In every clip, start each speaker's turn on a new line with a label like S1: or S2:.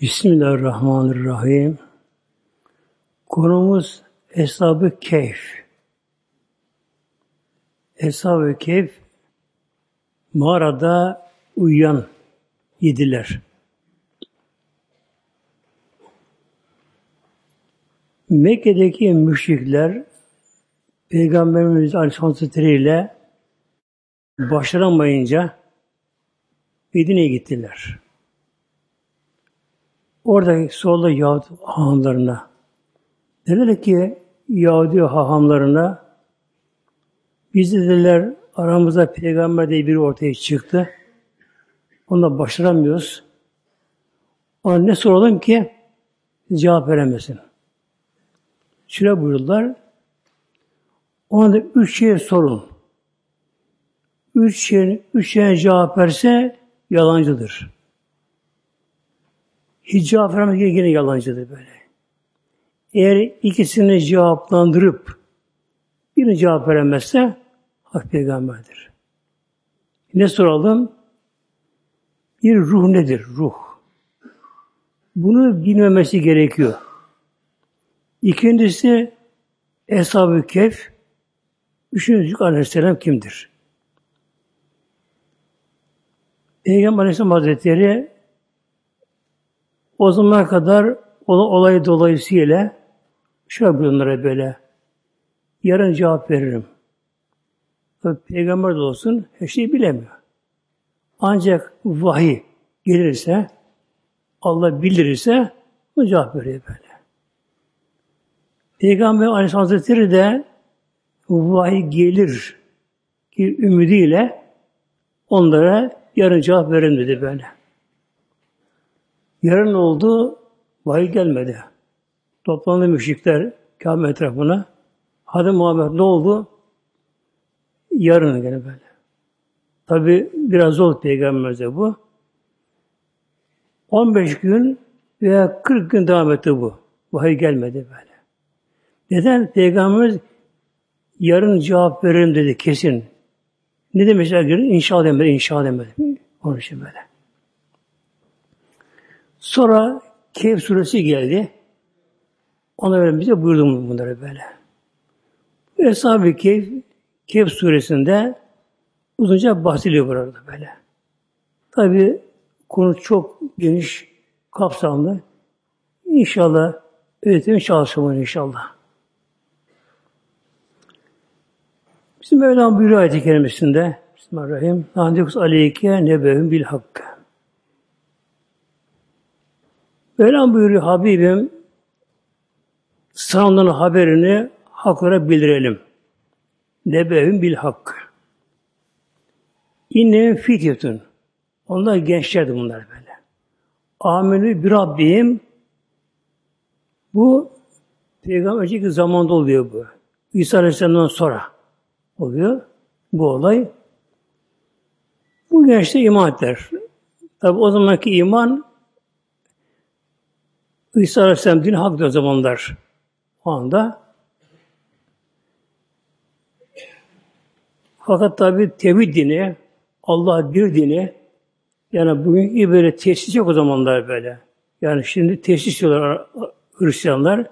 S1: Bismillahirrahmanirrahim. Konumuz Eshab-ı Keyf. Eshab-ı Keyf mağarada uyuyan yediler. Mekke'deki müşrikler Peygamberimiz Aleyhisselatü ile başaramayınca Medine'ye gittiler. Oradaki solda Yahudi hahamlarına dediler ki Yahudi hahamlarına biz dediler aramızda peygamber diye biri ortaya çıktı. Onunla başaramıyoruz. Ona ne soralım ki cevap veremesin. Şöyle buyurdular. Ona da üç şey sorun. Üç şey, üç şeye cevap verse yalancıdır. Hiç cevap vermez yine yalancıdır böyle. Eğer ikisini cevaplandırıp birini cevap veremezse hak peygamberdir. Ne soralım? Bir ruh nedir? Ruh. Bunu bilmemesi gerekiyor. İkincisi Eshab-ı Kehf Üçüncü Aleyhisselam kimdir? Peygamber Aleyhisselam Hazretleri o zamana kadar olay dolayısıyla şöyle bunlara böyle yarın cevap veririm. Peygamber de olsun her şeyi bilemiyor. Ancak vahiy gelirse Allah bildirirse o cevap veriyor böyle. Peygamber Aleyhisselam Hazretleri de vahiy gelir ki ümidiyle onlara yarın cevap verin dedi böyle. Yarın oldu, vahiy gelmedi. Toplandı müşrikler Kabe etrafına. Hadi Muhammed ne oldu? Yarın gene böyle. Tabi biraz zor peygamberimize bu. 15 gün veya 40 gün devam etti bu. Vahiy gelmedi böyle. Neden? Peygamberimiz yarın cevap veririm dedi kesin. Ne yarın? İnşallah demedi, inşallah demedi. Onun için böyle. Sonra Kehf suresi geldi. Ona göre bize buyurdu bunları böyle. Eshab-ı Kehf, Kehf suresinde uzunca bahsediliyor burada böyle. Tabi konu çok geniş, kapsamlı. İnşallah öğretim çalışalım inşallah. Bizim Mevlam buyuruyor ayet-i kerimesinde Bismillahirrahmanirrahim. Nandikus aleyke nebehüm bil hakkı. Mevlam buyuruyor Habibim sana haberini haklara bildirelim. Nebehüm bil hakkı. İnne fityetun. Onlar gençlerdi bunlar böyle. Amenü bir Rabbim bu peygamber önceki zamanda oluyor bu. İsa Aleyhisselam'dan sonra oluyor bu olay. Bu gençler iman ettiler. Tabi o zamanki iman İsa Aleyhisselam din hak o zamanlar. O anda. Fakat tabi tevhid dini, Allah bir dini, yani bugün böyle tesis yok o zamanlar böyle. Yani şimdi tesis diyorlar Hristiyanlar.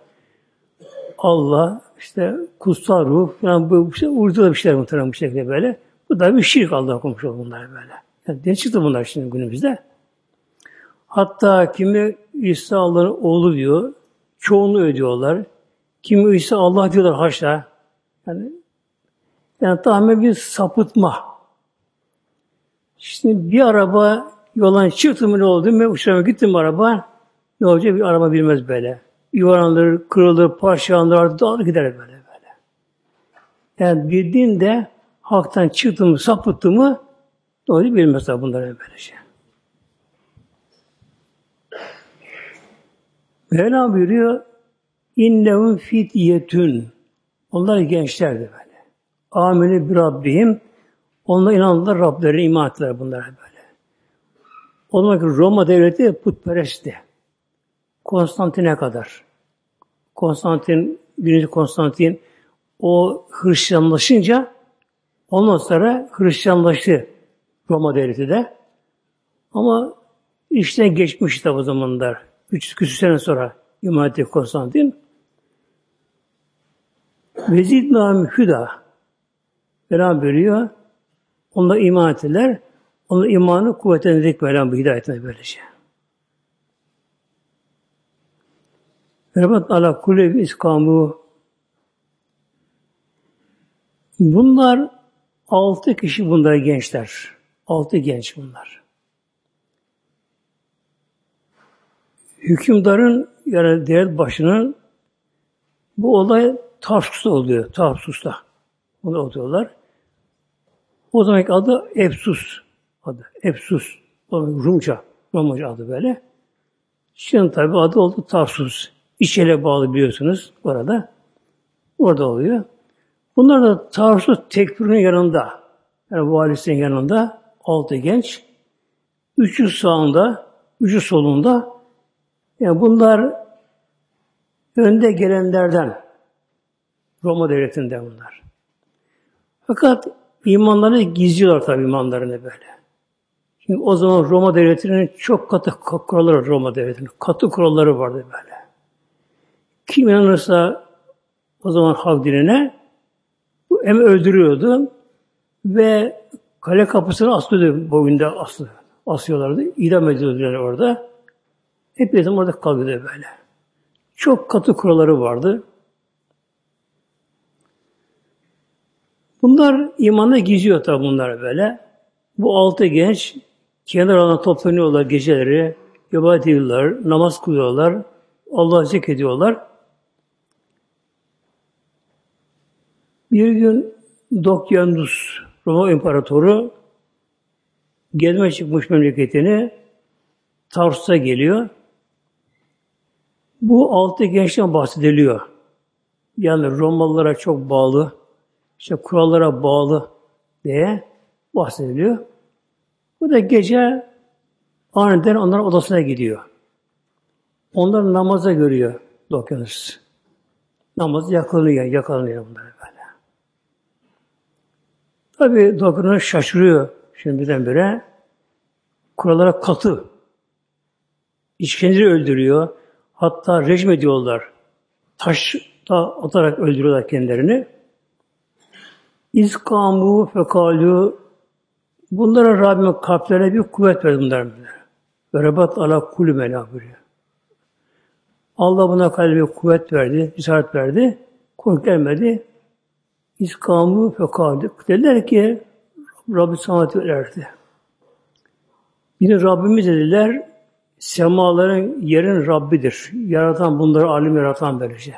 S1: Allah, işte kutsal ruh falan bu işte uydurda bir şeyler muhtemelen bu şekilde böyle. Bu da bir şirk Allah'a konmuş bunlar böyle. Yani ne çıktı bunlar şimdi günümüzde? Hatta kimi İsa Allah'ın oğlu diyor, çoğunu ödüyorlar. Kimi İsa Allah diyorlar haşa. Yani, yani tamamen bir sapıtma. Şimdi bir araba yoldan çıktı mı ne oldu? Ben uçurama gittim araba. Ne olacak? Bir araba bilmez böyle yuvarlanır, kırılır, parçalanır, dağılır gider böyle böyle. Yani bir de haktan çıktı mı, sapıttı mı doğru bilmez tabi bunları böyle şey. Mevla buyuruyor İnnehum fityetün Onlar gençlerdi böyle. Ameli bir Rabbim onlar inandılar Rablerine iman ettiler bunlara böyle. O zaman Roma devleti putperestti. Konstantin'e kadar. Konstantin, birinci Konstantin o Hristiyanlaşınca ondan sonra Hristiyanlaştı Roma devleti de. Ama işten geçmiş tabi o zamanlar. 300 küsur sene sonra iman etti Konstantin. Vezid Nam Hüda Mevlam buyuruyor. Onlar iman ettiler. Onun imanı kuvvetlenecek Mevlam bu hidayetine böylece. Rabat ala kulev iskamu Bunlar altı kişi bunlar gençler. Altı genç bunlar. Hükümdarın yani devlet başının bu olay Tarsus'ta oluyor. Tarsus'ta. Bunu oturuyorlar. O zamanki adı Efsus adı. Efsus. Rumca. Romaca adı böyle. Şimdi tabi adı oldu Tarsus. İçele bağlı biliyorsunuz orada. Orada oluyor. Bunlar da Tarsus tekfirinin yanında. Yani valisinin yanında altı genç. Üçü sağında, üçü solunda. Yani bunlar önde gelenlerden Roma devletinden bunlar. Fakat imanlarını gizliyorlar tabi imanlarını böyle. Çünkü o zaman Roma devletinin çok katı kuralları Roma devletinin. Katı kuralları vardı böyle. Kim inanırsa o zaman halk dinine hem öldürüyordu ve kale kapısını aslıyordu boyunda aslı. Asıyorlardı. İdam ediyordular orada. Hep Hepimizin orada kalıyordu böyle. Çok katı kuralları vardı. Bunlar imana giziyor tabi bunlar böyle. Bu altı genç kenar toplanıyorlar geceleri, ibadet ediyorlar, namaz kılıyorlar, Allah'ı zikrediyorlar. Bir gün Dokyanus Roma İmparatoru gezme çıkmış memleketini Tarsus'a geliyor. Bu altı gençten bahsediliyor. Yani Romalılara çok bağlı, işte kurallara bağlı diye bahsediliyor. Bu da gece aniden onların odasına gidiyor. Onlar namaza görüyor Dokyanus. Namaz yakalıyor, yakalıyor bunları böyle. Tabi Dokyanus şaşırıyor şimdi birdenbire. Kurallara katı. İşkenceleri öldürüyor. Hatta rejim ediyorlar. Taş da atarak öldürüyorlar kendilerini. İzkamu fekalu bunlara Rabbim kalplerine bir kuvvet verdi bunlar. Ve rebat ala kulü buyuruyor. Allah buna kalbe kuvvet verdi, cesaret verdi. Korku gelmedi. İskamı fekalu. Dediler ki Rabbi sanatı verdi. Yine Rabbimiz dediler semaların yerin Rabbidir. Yaratan bunları alim yaratan böylece.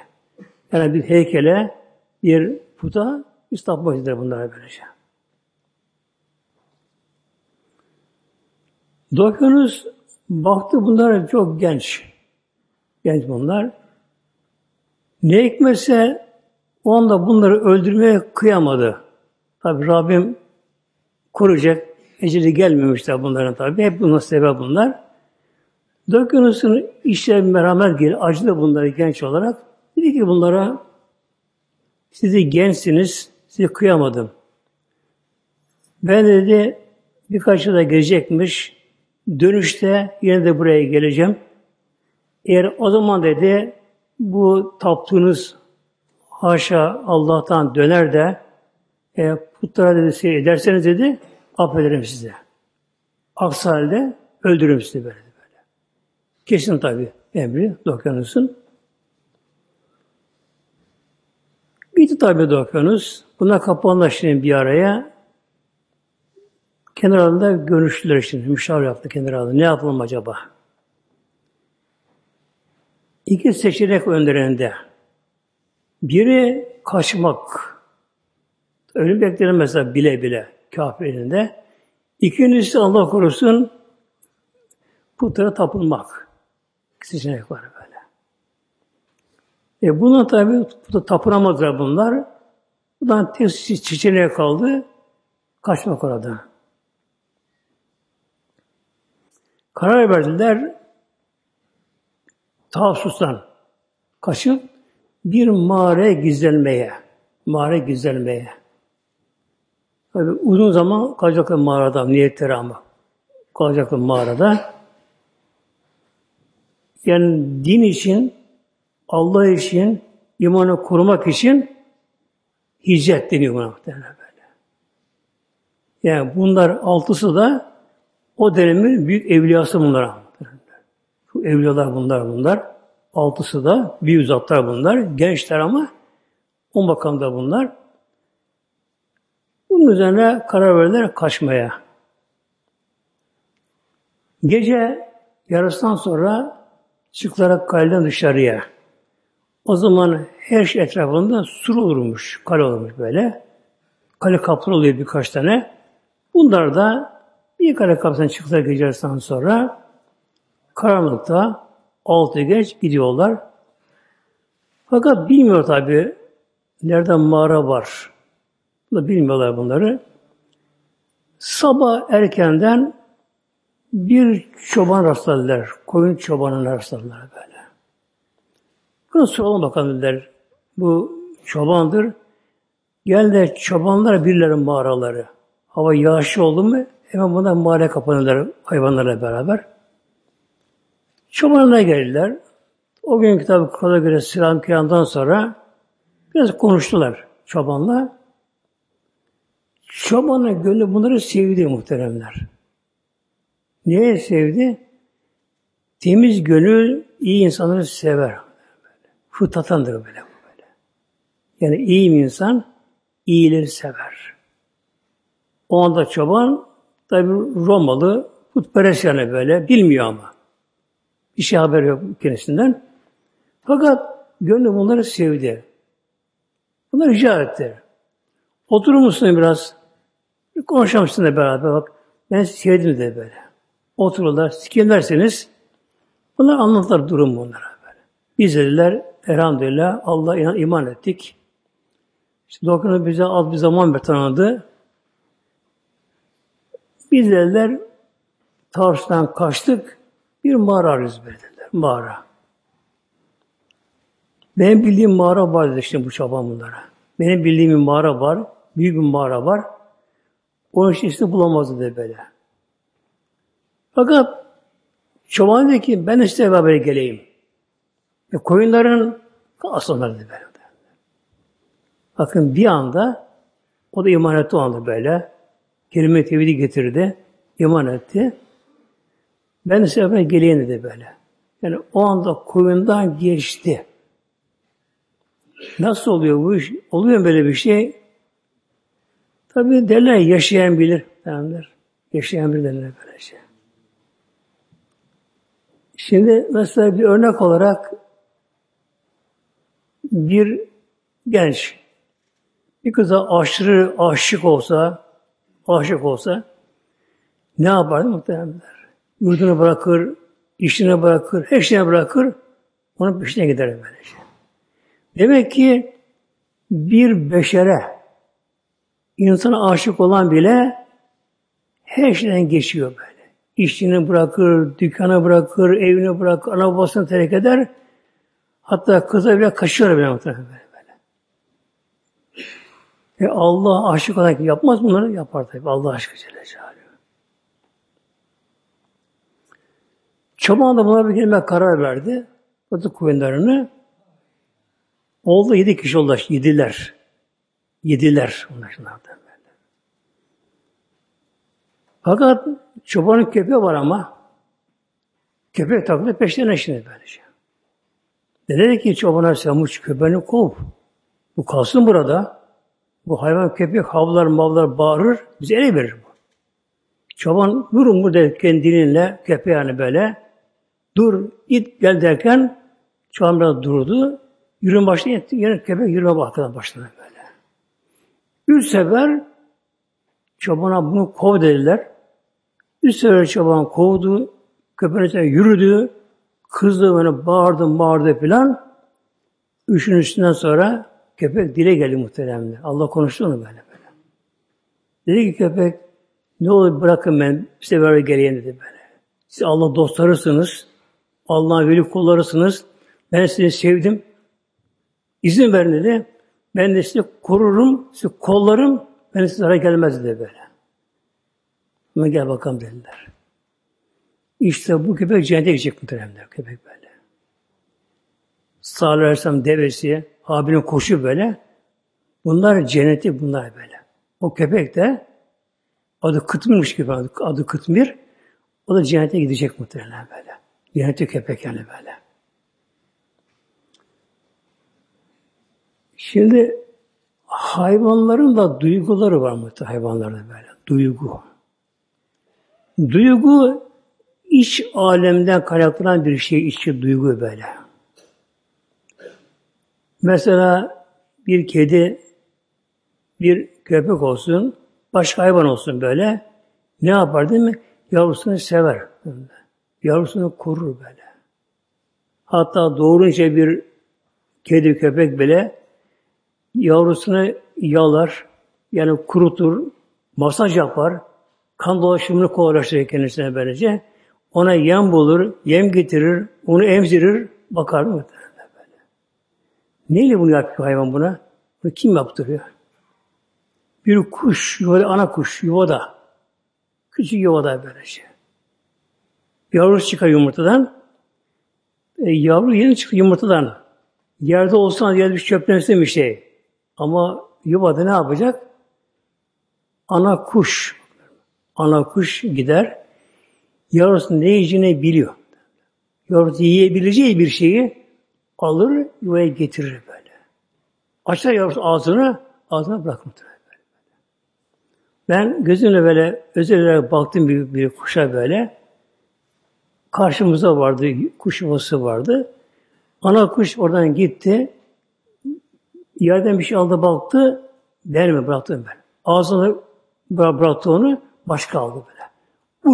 S1: Yani bir heykele, bir puta biz tapmak bunlara böylece. Dokyanus baktı bunlar çok genç. Genç bunlar. Ne hikmetse o anda bunları öldürmeye kıyamadı. Tabi Rabbim koruyacak. Eceli gelmemişler bunların tabi. Hep bunun sebep bunlar. Dokyanus'un işleri merhamet gelir. Acı da bunları genç olarak. Dedi ki bunlara sizi gençsiniz. Sizi kıyamadım. Ben dedi birkaç yılda gelecekmiş. Dönüşte yine de buraya geleceğim. Eğer o zaman dedi bu taptığınız haşa Allah'tan döner de e, putlara dedi şey ederseniz dedi affederim size. Aksi halde öldürürüm sizi böyle. Kesin tabi emri Dokyanus'un. Bitti tabi Dokyanus. Buna kapanlar şimdi bir araya. Kenarında görüştüler şimdi. Müşavir yaptı kenarında. Ne yapalım acaba? İki seçenek önlerinde. Biri kaçmak. Ölüm beklenir mesela bile bile kafirinde. İkincisi Allah korusun putlara tapınmak. Seçenek var böyle. E buna tabi puta tapınamazlar bunlar. Buradan tek seçeneğe kaldı. Kaçmak orada. Karar verdiler. Tavsus'tan kaçıp bir mağaraya gizlenmeye. Mağara gizlenmeye. Tabi uzun zaman kalacaklar mağarada, niyetleri ama. Kalacaklar mağarada. Yani din için, Allah için, imanı korumak için hicret deniyor buna böyle. Yani bunlar altısı da o dönemin büyük evliyası bunlar. Bu evliyalar bunlar bunlar. Altısı da büyük zatlar bunlar. Gençler ama o makamda bunlar. Bunun üzerine karar verdiler kaçmaya. Gece yarısından sonra çıktılar kaleden dışarıya. O zaman her şey etrafında sur olurmuş, kale olurmuş böyle. Kale kapıları oluyor birkaç tane. Bunlar da bir kale kapısından çıktılar gece yarısından sonra karanlıkta altı geç gidiyorlar. Fakat bilmiyor tabi nereden mağara var. Bunu bilmiyorlar bunları. Sabah erkenden bir çoban rastladılar. Koyun çobanına rastladılar böyle. Buna soralım bakalım dediler. Bu çobandır. Gel de çobanlar birilerin mağaraları. Hava yağışlı oldu mu hemen bunlar mağara kapanırlar hayvanlarla beraber. Çobanına geldiler. O gün kitabı kurala göre selam kıyamdan sonra biraz konuştular çobanla. Çobanın gönlü bunları sevdi muhteremler. Niye sevdi? Temiz gönül iyi insanları sever. Fıtratandır böyle böyle. Yani iyi bir insan iyileri sever. O anda çoban tabi Romalı putperest yani böyle bilmiyor ama. Bir şey haber yok kendisinden. Fakat gönlü bunları sevdi. Bunları rica etti. Oturur musun biraz? Bir konuşalım sizinle beraber bak. Ben sevdim de böyle. Otururlar, sikirlerseniz bunlar anlatırlar durum bunlara böyle. Biz dediler elhamdülillah Allah inan, iman ettik. İşte dokunu bize az bir zaman bir tanıdı. Biz dediler Tarsus'tan kaçtık. Bir mağara arıyoruz dediler. Mağara. Benim bildiğim mağara var dedi işte bu çoban bunlara. Benim bildiğim bir mağara var. Büyük bir mağara var. Onun için işte bulamazdı dedi böyle. Fakat çoban dedi ki ben de size beraber geleyim. Ve koyunların aslanlar dedi böyle. Bakın bir anda o da iman etti o anda böyle. Kelime tevhidi getirdi. iman etti. Ben de beraber geleyim dedi böyle. Yani o anda koyundan geçti. Nasıl oluyor bu iş? Oluyor böyle bir şey? Tabi derler yaşayan bilir. Derler. Yaşayan bilir derler böyle şey. Şimdi mesela bir örnek olarak bir genç bir kıza aşırı aşık olsa aşık olsa ne yapardı muhtemelenler? Yurdunu bırakır, işini bırakır, her şeyini bırakır, onun peşine gider böylece. Demek ki bir beşere insana aşık olan bile her şeyden geçiyor böyle. İşini bırakır, dükkanı bırakır, evini bırakır, ana babasını terk eder. Hatta kıza bile kaçıyor bile muhtemelen böyle. E Allah aşık olarak yapmaz bunları? Yapar tabi. Allah aşkı Celle Celaluhu. Çoban da buna bir kelime karar verdi. Batı kuvvetlerini. Oldu yedi kişi oldu. Yediler. Yediler. Onlar şunlardan böyle. Fakat çobanın köpeği var ama köpek takıldı peşlerine şimdi böylece. Dedi ki çobana sen bu köpeğini kov. Bu kalsın burada. Bu hayvan köpek havlar mavlar bağırır. Bize ele verir bu. Çoban durun burada kendininle köpeği yani böyle. Dur git gel derken çoban biraz durdu. Yürüme başladı. Yine köpek yürüme başladı başladı böyle. Üç sefer çobana bunu kov dediler. Üç sefer çoban kovdu. Köpeğin yürüdü. Kızdı böyle bağırdı bağırdı filan. Üçün üstünden sonra köpek dile geldi muhteremle. Allah konuştu onu böyle böyle. Dedi ki köpek ne olur bırakın ben size böyle geleyim dedi böyle. Siz Allah dostlarısınız. Allah'ın veli kullarısınız. Ben sizi sevdim. İzin verin dedi. Ben de sizi korurum, sizi kollarım. Ben size zarar gelmez dedi böyle. Ama gel bakalım dediler. İşte bu köpek cennete gidecek muhteremler köpek böyle. Salih Aleyhisselam devesi, Habil'in koşu böyle. Bunlar cenneti bunlar böyle. O köpek de adı Kıtmir'miş gibi adı, adı Kıtmir. O da cennete gidecek muhtemelen böyle. Cennete köpek yani böyle. Şimdi hayvanların da duyguları var mı hayvanlarda böyle. Duygu. Duygu iç alemden kaynaklanan bir şey, içi duygu böyle. Mesela bir kedi, bir köpek olsun, başka hayvan olsun böyle, ne yapar değil mi? Yavrusunu sever. Yavrusunu korur böyle. Hatta doğurunca bir kedi, köpek bile yavrusunu yalar, yani kurutur, masaj yapar, kan dolaşımını kolaylaştırır kendisine böylece. Ona yem bulur, yem getirir, onu emzirir, bakar mı? Böyle. Neyle bunu yapıyor hayvan buna? Bunu kim yaptırıyor? Bir kuş, yuvada, ana kuş, yuvada. Küçük yuvada böylece. Yavrusu çıkar yumurtadan. E, yavru yeni çıktı yumurtadan. Yerde olsa yerde bir çöplense bir şey. Ama yuvada ne yapacak? Ana kuş. Ana kuş gider. Yavrusu ne yiyeceğini biliyor. Yavrusu yiyebileceği bir şeyi alır, yuvaya getirir böyle. Açar yavrusu ağzını, ağzına bırakır. Böyle. Ben gözümle böyle özel olarak baktım bir, bir kuşa böyle. Karşımızda vardı, kuş yuvası vardı. Ana kuş oradan gitti. Yerden bir şey aldı baktı. Verme bıraktım ben. Ağzını bıraktı onu. Başka aldı böyle.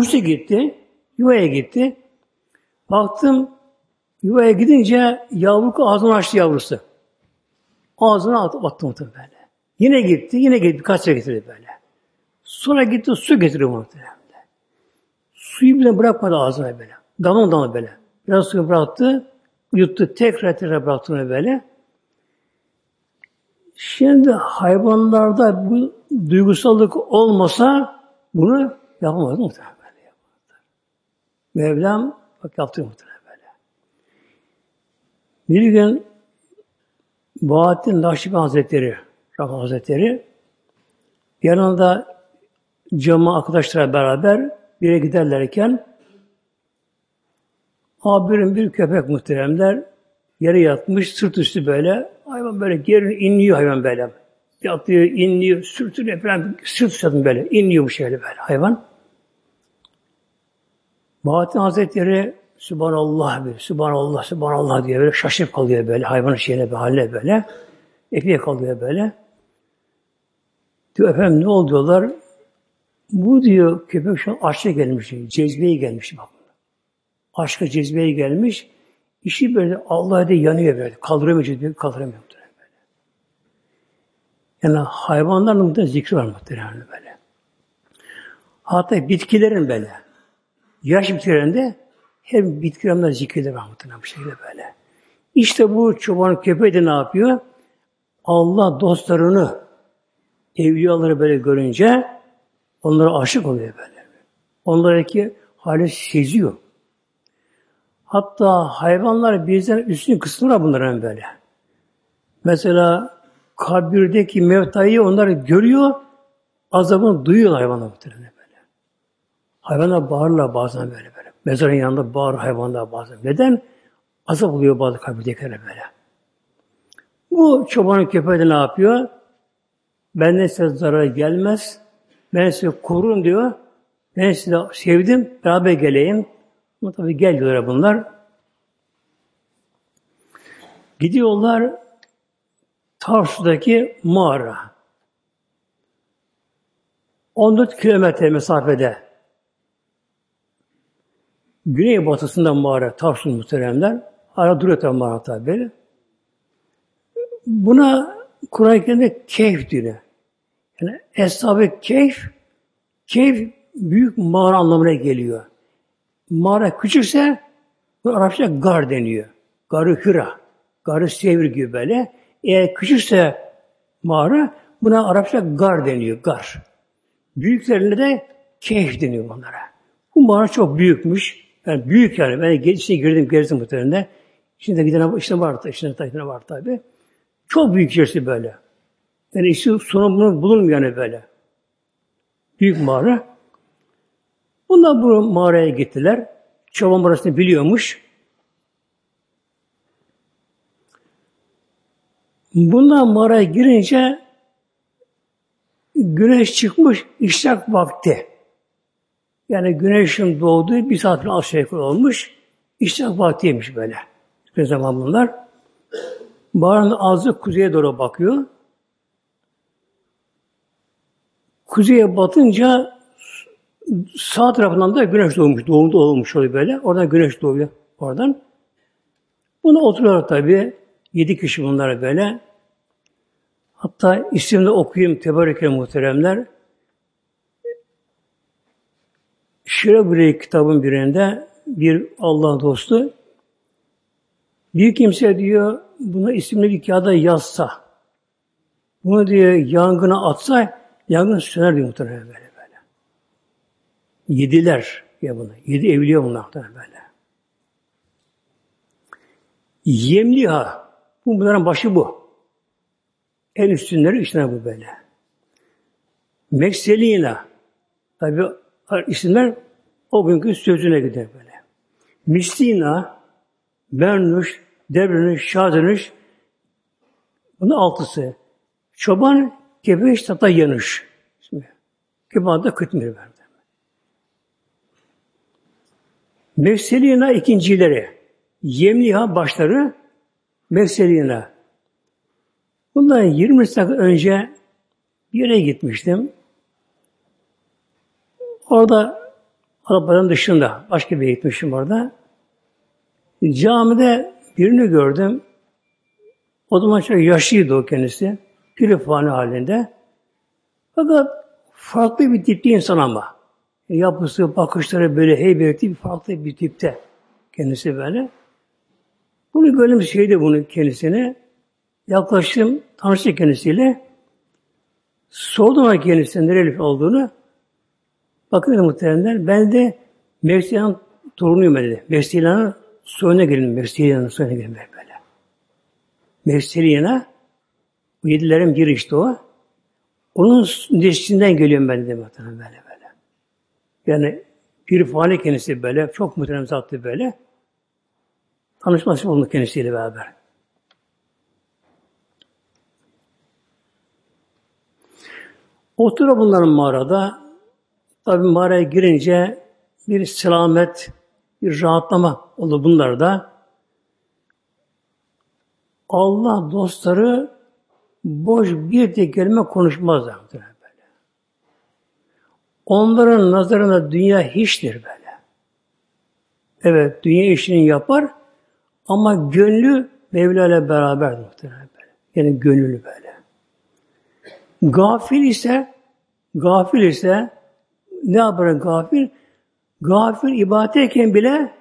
S1: Uçtu gitti. Yuvaya gitti. Baktım yuvaya gidince yavru ağzını açtı yavrusu. Ağzına at, attı muhtemelen böyle. Yine gitti, yine gitti, birkaç sefer getirdi böyle. Sonra gitti su getiriyor muhtemelen. Suyu bile bırakmadı ağzına böyle. Damla damla böyle. Biraz suyu bıraktı, yuttu, tekrar tekrar bıraktı böyle. Şimdi hayvanlarda bu duygusallık olmasa bunu yapamaz muhtemelen. Mevlam bak yaptı muhtemelen böyle. Bir gün Bahattin Nakşibi Hazretleri, Rabbim Hazretleri yanında cama arkadaşlarla beraber bir yere giderlerken abirin bir köpek muhteremler yere yatmış, sırt üstü böyle. Hayvan böyle geri inliyor hayvan böyle. Yatıyor, inliyor, sürtünüyor falan. Sırt üstü böyle. inliyor bu şöyle böyle hayvan. Bahattin Hazretleri Subhanallah bir, Subhanallah, Subhanallah diye böyle şaşıp kalıyor böyle hayvanın şeyine bir haline böyle. Epey kalıyor böyle. Diyor efendim ne oldu diyorlar. Bu diyor köpek şu an aşka gelmiş, cezbeye gelmiş bak. Aşka cezbeye gelmiş. İşi böyle Allah'a da yanıyor böyle. Kaldıramıyor kaldıramıyor. Yani hayvanların da zikri var muhtemelen böyle. Hatta bitkilerin böyle. Yaş bitkilerinde hem bitkilerimden zikirde var muhtemelen bu şekilde böyle. İşte bu çoban köpeği de ne yapıyor? Allah dostlarını, evliyaları böyle görünce onlara aşık oluyor böyle. Onlardaki hali seziyor. Hatta hayvanlar bizden üstün kısmına bunların böyle. Mesela kabirdeki mevtayı onlar görüyor, azabını duyuyor hayvanlar muhtemelen. Hayvanlar bağırırlar bazen böyle böyle. Mezarın yanında bağır hayvanlar bazen. Neden? Azap oluyor bazı kabirdekilere böyle. Bu çobanın köpeği de ne yapıyor? Benden size zarar gelmez. Ben sizi korurum diyor. Ben sizi sevdim. Beraber geleyim. Ama tabii gel diyorlar bunlar. Gidiyorlar Tarsus'daki mağara. 14 kilometre mesafede Güney batısında mağara, Tarsus muhteremler. Ara duruyor tabi mağara tabi Buna Kur'an-ı Kerim'de keyif diyor. Yani Eshab-ı Keyf, keyif büyük mağara anlamına geliyor. Mağara küçükse bu Arapça gar deniyor. Garı hüra. Garı sevir gibi böyle. Eğer küçükse mağara buna Arapça gar deniyor. Gar. Büyüklerinde de keyif deniyor bunlara. Bu mağara çok büyükmüş. Yani büyük yani. Ben geçişe girdim gezdim muhtemelen. Şimdi gidene işte var da, içinde tabii var tabi. Çok büyük içerisi böyle. Yani işte sonu bulunmuyor yani böyle. Büyük mağara. Bunlar bu mağaraya gittiler. Çoban burasını biliyormuş. Bunlar mağaraya girince güneş çıkmış işrak vakti. Yani güneşin doğduğu bir saat aşağı yukarı olmuş. İşrak vaktiymiş böyle. Ne zaman bunlar? Mağaranın ağzı kuzeye doğru bakıyor. Kuzeye batınca sağ tarafından da güneş doğmuş. Doğumda olmuş oluyor böyle. Oradan güneş doğuyor. Oradan. Buna oturuyorlar tabi. Yedi kişi bunlar böyle. Hatta isimde okuyayım tebareke muhteremler. Şirebüre kitabın birinde bir Allah dostu bir kimse diyor buna isimli bir kağıda yazsa bunu diyor yangına atsa yangın söner diyor muhtemelen böyle böyle. Yediler ya bunu. Yedi evliya bunlar böyle. Yemliha bu bunların başı bu. En üstünleri içine bu böyle. Mekselina tabi isimler o günkü sözüne gider böyle. Mistina, Bernuş, Devrenüş, Şadınüş bunun altısı. Çoban, Gebeş, Tata, Yanış. Keban da Kıtmir verdi. Mevselina ikincileri. Yemliha başları Mevselina. Bundan 20 sene önce bir yere gitmiştim. Orada Arabanın dışında başka bir gitmişim orada. Camide birini gördüm. O zaman çok yaşlıydı o kendisi. Pirifani halinde. Fakat farklı bir tipli insan ama. Yapısı, bakışları böyle heybetli bir farklı bir tipte. Kendisi böyle. Bunu gördüm şeydi bunu kendisine. Yaklaştım, tanıştı kendisiyle. Sordum kendisine nereli olduğunu. Bakın muhteremler, ben de Mevsiyan'ın torunuyum dedi. Mevsiyan'ın soyuna girin, Mevsiyan'ın soyuna girin böyle. Mevsiyan'a bu yedilerin biri işte o. Onun neslinden geliyorum ben de muhtemelen böyle böyle. Yani bir fani kendisi böyle, çok muhterem zattı böyle. Tanışması oldu kendisiyle beraber. Oturuyor bunların mağarada. Tabi mağaraya girince bir selamet, bir rahatlama oldu bunlarda. Allah dostları boş bir tek kelime konuşmazlar. Böyle. Onların nazarında dünya hiçtir böyle. Evet, dünya işini yapar ama gönlü Mevla ile beraber muhtemelen böyle. Yani gönüllü böyle. Gafil ise gafil ise ne yapar gafil? Gafil ibadetteyken bile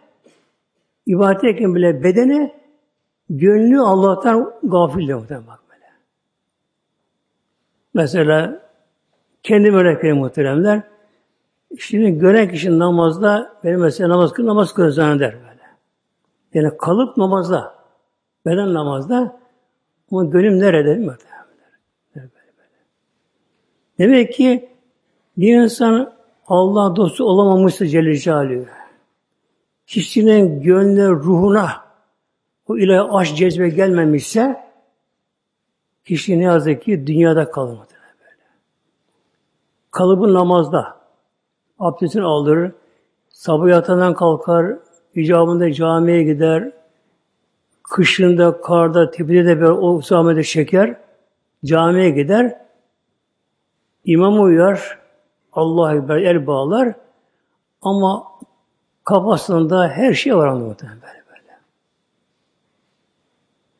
S1: ibadetteyken bile bedeni gönlü Allah'tan gafil de muhtemelen bak böyle. Mesela kendim örnek vereyim muhteremler. Şimdi gören kişi namazda benim mesela namaz kıl namaz kıl zanneder böyle. Yani kalıp namazda beden namazda ama gönlüm nerede değil mi? Demek ki bir insan Allah dostu olamamışsa Celle Celaluhu. Kişinin gönlüne, ruhuna o ilahi aşk cezbe gelmemişse kişi ne yazık ki dünyada kalır. Böyle. Kalıbı namazda. Abdestini alır. Sabah yatağından kalkar. İcabında camiye gider. Kışında, karda, tepede de böyle o zahmete şeker. Camiye gider. İmam uyar. Allah Ekber el bağlar ama kafasında her şey var anlamında böyle böyle.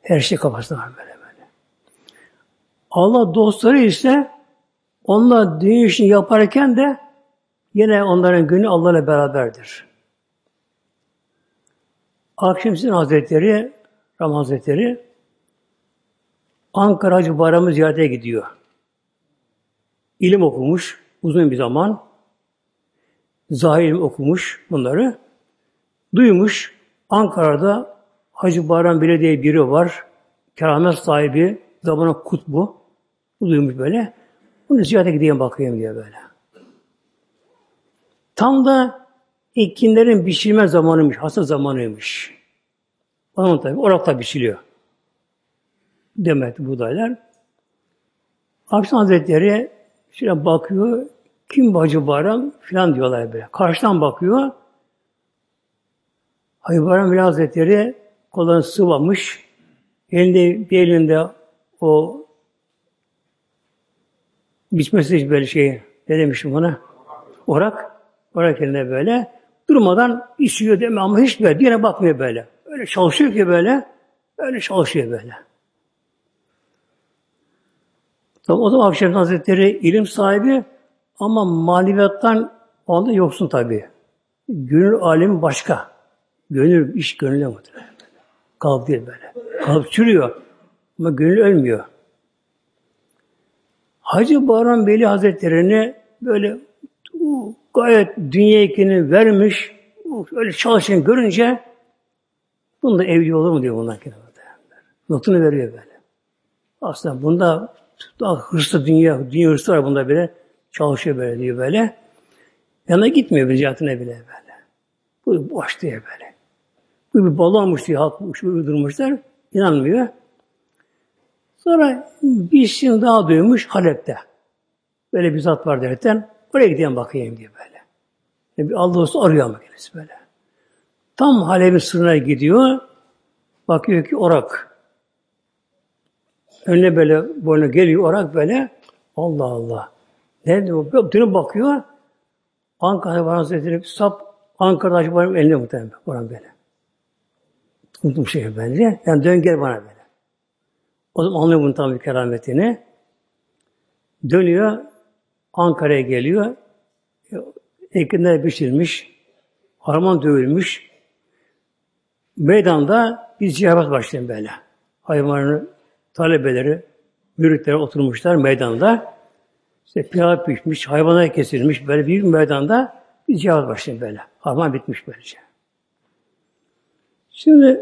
S1: Her şey kafasında var böyle böyle. Allah dostları ise onlar dünya işini yaparken de yine onların günü Allah'la beraberdir. Akşemsin Hazretleri, Ram Hazretleri Ankara Hacı Bayramı ziyarete gidiyor. İlim okumuş, uzun bir zaman zahir okumuş bunları. Duymuş Ankara'da Hacı Bayram Belediye biri var. Keramet sahibi, zamana kutbu. Bu duymuş böyle. Bunu ziyarete gideyim bakayım diye böyle. Tam da ekinlerin biçilme zamanıymış, hasat zamanıymış. Onun tabi orakta biçiliyor. Demet buğdaylar. Akşam Hazretleri şöyle bakıyor, kim Hacı Bayram filan diyorlar böyle. Karşıdan bakıyor. Hacı Bayram Hazretleri kollarını sıvamış. Elinde, bir elinde o biçmesi böyle şey, ne demişim ona? Orak. Orak eline böyle. Durmadan işiyor deme ama hiç böyle diğerine bakmıyor böyle. Öyle çalışıyor ki böyle. Öyle çalışıyor böyle. Tabi o zaman Akşemt Hazretleri ilim sahibi ama maneviyattan o anda yoksun tabi. Gönül alemi başka. Gönül, iş gönüle muhtemelen. Kalp değil böyle. Kalp çürüyor. Ama gönül ölmüyor. Hacı Bahram Veli Hazretleri'ni böyle gayet dünya ekini vermiş, öyle çalışan görünce bunda evli olur mu diyor bundan kenarda. Notunu veriyor böyle. Aslında bunda daha hırslı dünya, dünya hırsı var bunda bile. Çalışıyor böyle diyor böyle. Yanına gitmiyor bir cihatine bile böyle. Bu boş diye böyle. Bu bir balonmuş diye halk uydurmuşlar. İnanmıyor. Sonra bir şey daha duymuş Halep'te. Böyle bir zat var derken oraya gideyim bakayım diye böyle. Yani bir Allah olsun arıyor ama kendisi böyle. Tam Halep'in sırrına gidiyor. Bakıyor ki orak. Önüne böyle boynu geliyor orak böyle. Allah Allah. Ne diyor? Dönüp bakıyor. Ankara Baran Hazretleri sap Ankara'da Bayram elinde muhtemelen Baran böyle. Unuttum şey bence. Yani dön gel bana böyle. O zaman anlıyor bunun tam bir kerametini. Dönüyor. Ankara'ya geliyor. Ekinler biçilmiş. Harman dövülmüş. Meydanda bir ziyaret başlıyor böyle. Hayvanların talebeleri, müritleri oturmuşlar meydanda. İşte pilav pişmiş, hayvanlar kesilmiş. Böyle büyük meydanda bir ziyaret başlıyor böyle. Harman bitmiş böylece. Şimdi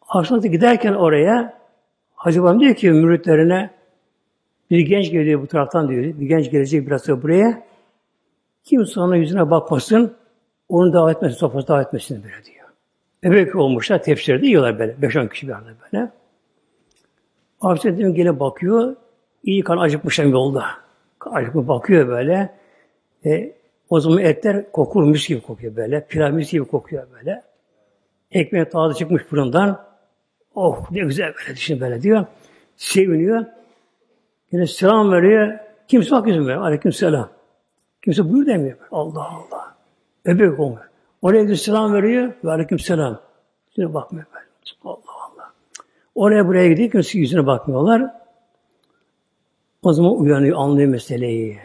S1: Haşmat'a giderken oraya Hacı Babam diyor ki müritlerine bir genç geliyor bu taraftan diyor. Bir genç gelecek biraz sonra buraya. Kimse ona yüzüne bakmasın. Onu davet etmesin, sofrası davet etmesin böyle diyor. Bebek olmuşlar, tepsilerde yiyorlar böyle. Beş on kişi bir arada böyle. Hafiften gene bakıyor. İyi kan acıkmışlar yolda. Acıkmış bakıyor böyle. E, o zaman etler kokurmuş gibi kokuyor böyle. Pilav gibi kokuyor böyle. Ekmeğe taze çıkmış fırından. Oh ne güzel böyle düşün böyle diyor. Seviniyor. Yine selam veriyor. Kimse bak yüzüme. Aleyküm selam. Kimse buyur demiyor. Allah Allah. Bebek olmuş. Oraya bir selam veriyor ve aleyküm selam. Yüzüne bakmıyor böyle. Allah Allah. Oraya buraya gidiyor. Kimse yüzüne bakmıyorlar. O zaman uyanıyor, anlıyor meseleyi.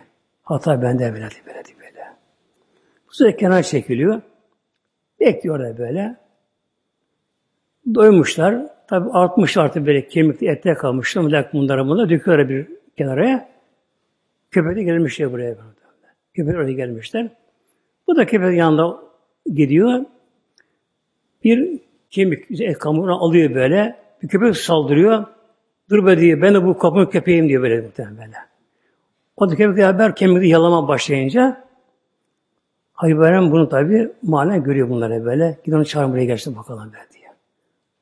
S1: Hata bende böyle, böyle, böyle. Bu sefer kenar çekiliyor. Bekliyor orada böyle. Doymuşlar. Tabi artmış artık böyle kemikli etler kalmışlar. Bunlara buna döküyorlar bir kenara. Köpek de gelmişler buraya. Köpek oraya gelmişler. Bu da köpek yanında gidiyor. Bir kemik et kamuğunu alıyor böyle. Bir köpek saldırıyor. Dur be diye ben de bu kapının köpeğim diyor böyle muhtemelen böyle. O da köpekle haber kemikli yalama başlayınca Hayberem bunu tabi manen görüyor bunları böyle. Gidin onu çağırın buraya gelsin bakalım böyle diye.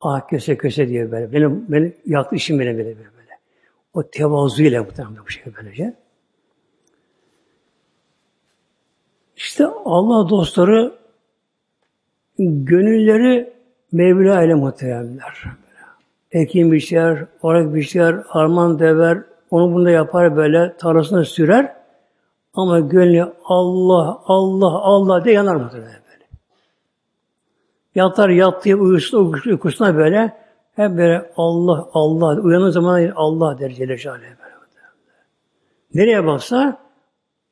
S1: Ah köse köse diyor böyle. Benim, benim yaktı işim benim böyle böyle. O tevazuyla muhtemelen bu şey böylece. İşte Allah dostları gönülleri Mevla ile muhteremler. Ekim biçer, orak biçer, harman dever, onu bunda yapar böyle, tarlasına sürer. Ama gönlü Allah, Allah, Allah de yanar muhtemelen böyle. Yatar yattığı uykusuna, uykusuna böyle hep böyle Allah, Allah, uyanın zaman Allah der Celle böyle. Nereye baksa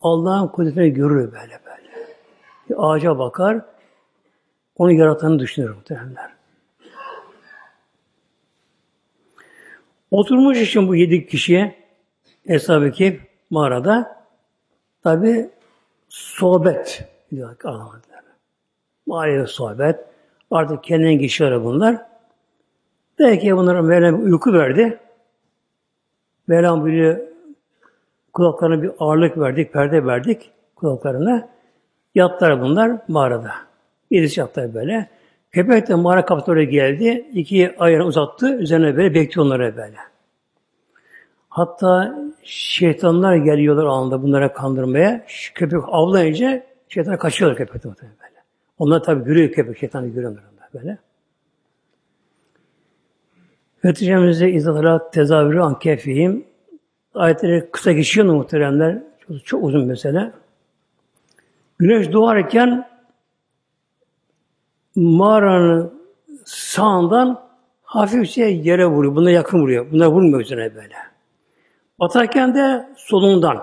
S1: Allah'ın kudretini görür böyle böyle. Bir ağaca bakar, onu yaratanı düşünür muhtemelenler. Oturmuş için bu yedi kişiye Eshab-ı Kehf mağarada tabi sohbet diyor anlamadılar. Mağarada sohbet. Artık kendine geçiyor bunlar. Belki bunlara Mevlam uyku verdi. Mevlam böyle kulaklarına bir ağırlık verdik, perde verdik kulaklarına. Yattılar bunlar mağarada. Birisi yattı böyle. Köpek de mağara kapısı geldi. İki ayağını uzattı. Üzerine böyle bekliyor onlara böyle. Hatta şeytanlar geliyorlar anında bunlara kandırmaya. Köpek avlayınca şeytan kaçıyorlar köpekten böyle. Onlar tabi görüyor köpek, şeytanı görüyorlar böyle. Neticemizde izahara tezahürü an kefihim. Ayetleri kısa geçiyor muhteremler. Çok, çok uzun mesele. Güneş doğarken mağaranın sağından hafifçe yere vuruyor. Buna yakın vuruyor. Bunlar vurmuyor üzerine böyle. Batarken de solundan.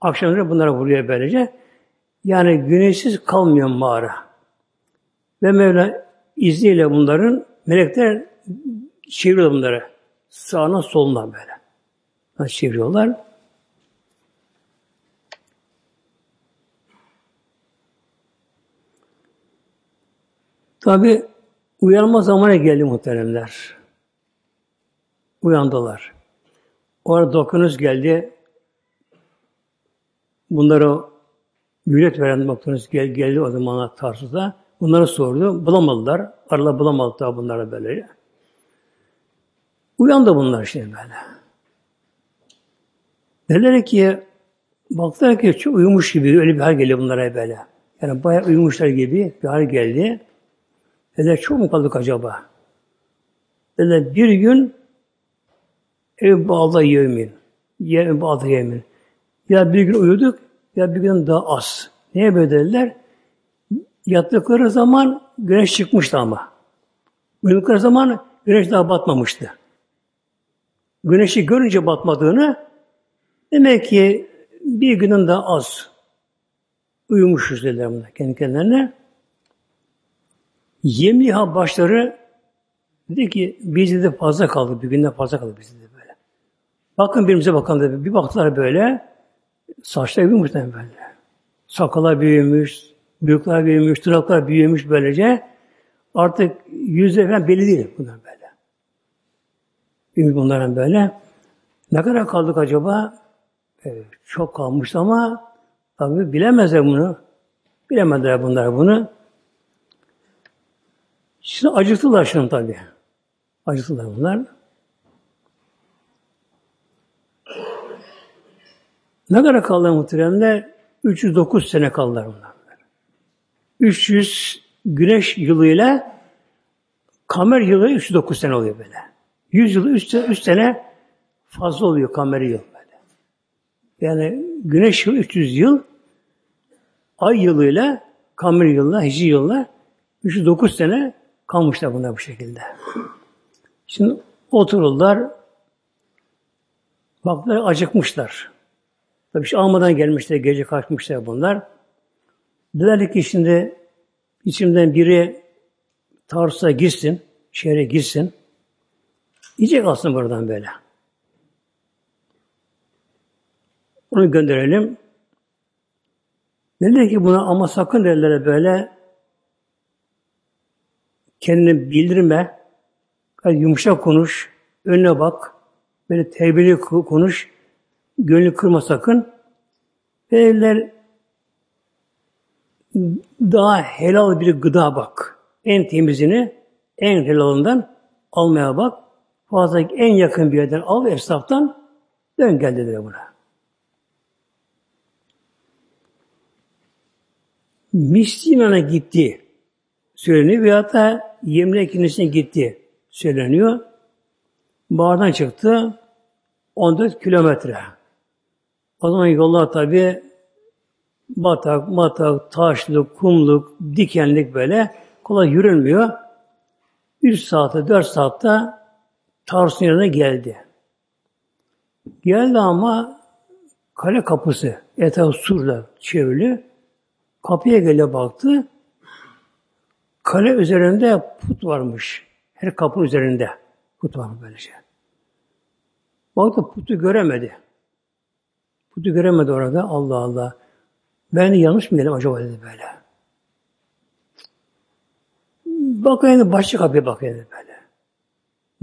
S1: Akşamları bunlara vuruyor böylece. Yani güneşsiz kalmıyor mağara. Ve Mevla izniyle bunların melekler çeviriyor bunları. Sağına soluna böyle. Nasıl çeviriyorlar? Tabi uyanma zamanı geldi muhteremler. Uyandılar. O arada doktorunuz geldi. Bunlara mühlet veren doktorunuz gel, geldi o zaman Tarsus'ta. Bunları sordu. Bulamadılar. Arada bulamadık daha bunlara böyle. Uyandı bunlar işte böyle. Dediler ki baktılar ki çok uyumuş gibi öyle bir hal geliyor bunlara böyle. Yani bayağı uyumuşlar gibi bir hal geldi. Dediler çok mu kaldık acaba? Dediler bir gün ev bağda yemin. Yemin bağda yemin. Ya bir gün uyuduk ya bir gün daha az. Neye böyle dediler? Yattıkları zaman güneş çıkmıştı ama. Uyudukları zaman güneş daha batmamıştı. Güneşi görünce batmadığını demek ki bir günün daha az uyumuşuz dediler buna kendi kendilerine. Yemliha başları dedi ki biz de fazla kaldı, bir günde fazla kaldı biz de böyle. Bakın birimize bakalım dedi. Bir baktılar böyle, saçlar büyümüş böyle. Sakallar büyümüş, büyükler büyümüş, tırnaklar büyümüş böylece. Artık yüzde falan belli değil bunlar böyle. Büyümüş bunların böyle. Ne kadar kaldık acaba? Evet, çok kalmış ama tabii bilemezler bunu. Bilemediler bunlar bunu. Şimdi acıttılar şimdi tabii. Acıttılar bunlar. Ne kadar kaldı muhteremler? 309 sene kaldılar bunlar. 300 güneş yılıyla kamer yılı 309 sene oluyor böyle. 100 yıl 3, 3 sene fazla oluyor kamer yıl böyle. Yani güneş yılı 300 yıl ay yılıyla kamer yılla, hicri yılla 309 sene kalmışlar bunlar bu şekilde. Şimdi otururlar baktılar acıkmışlar. Tabii şey almadan gelmişler, gece kaçmışlar bunlar. Dediler ki şimdi içimden biri Tarsus'a girsin, şehre girsin. Yiyecek alsın buradan böyle. Onu gönderelim. Dedi ki buna ama sakın derlere böyle kendini bildirme, yumuşak konuş, önüne bak, böyle tevbeli konuş, gönlü kırma sakın. Dediler daha helal bir gıda bak. En temizini, en helalından almaya bak. Fazla en yakın bir yerden al esnaftan dön gel dediler buna. Miskinana gitti söyleniyor veyahut da Yemine kendisine gitti söyleniyor. Bağırdan çıktı 14 kilometre. O zaman yollar tabi batak, matak, taşlık, kumluk, dikenlik böyle kolay yürünmüyor. 3 saatte, 4 saatte Tarsus'un yanına geldi. Geldi ama kale kapısı etrafı surla çevrili. Kapıya gele baktı. Kale üzerinde put varmış. Her kapı üzerinde put var böylece. Baktı putu göremedi. Putu göremedi orada. Allah Allah. Ben yanlış mı geldim acaba dedi böyle. Bakayım başka kapıya bakayım dedi böyle.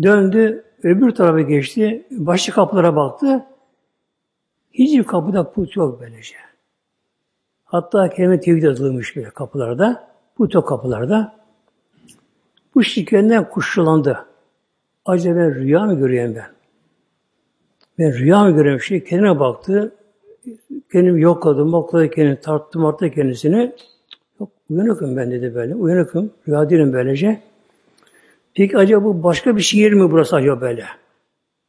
S1: Döndü, öbür tarafa geçti, başka kapılara baktı. Hiçbir kapıda put yok böylece. Hatta kelime tevhid yazılmış böyle kapılarda, put yok kapılarda. Bu şikayetinden kuşkulandı. Acaba ben rüya mı görüyorum ben? Ben rüya mı görüyorum? Şey kendine baktı. Kendimi yokladım, yokladı kendini, tarttım arttı kendisini. Yok, uyanıkım ben dedi böyle. Uyanıkım, rüya değilim böylece. Peki acaba bu başka bir şehir mi burası acaba böyle?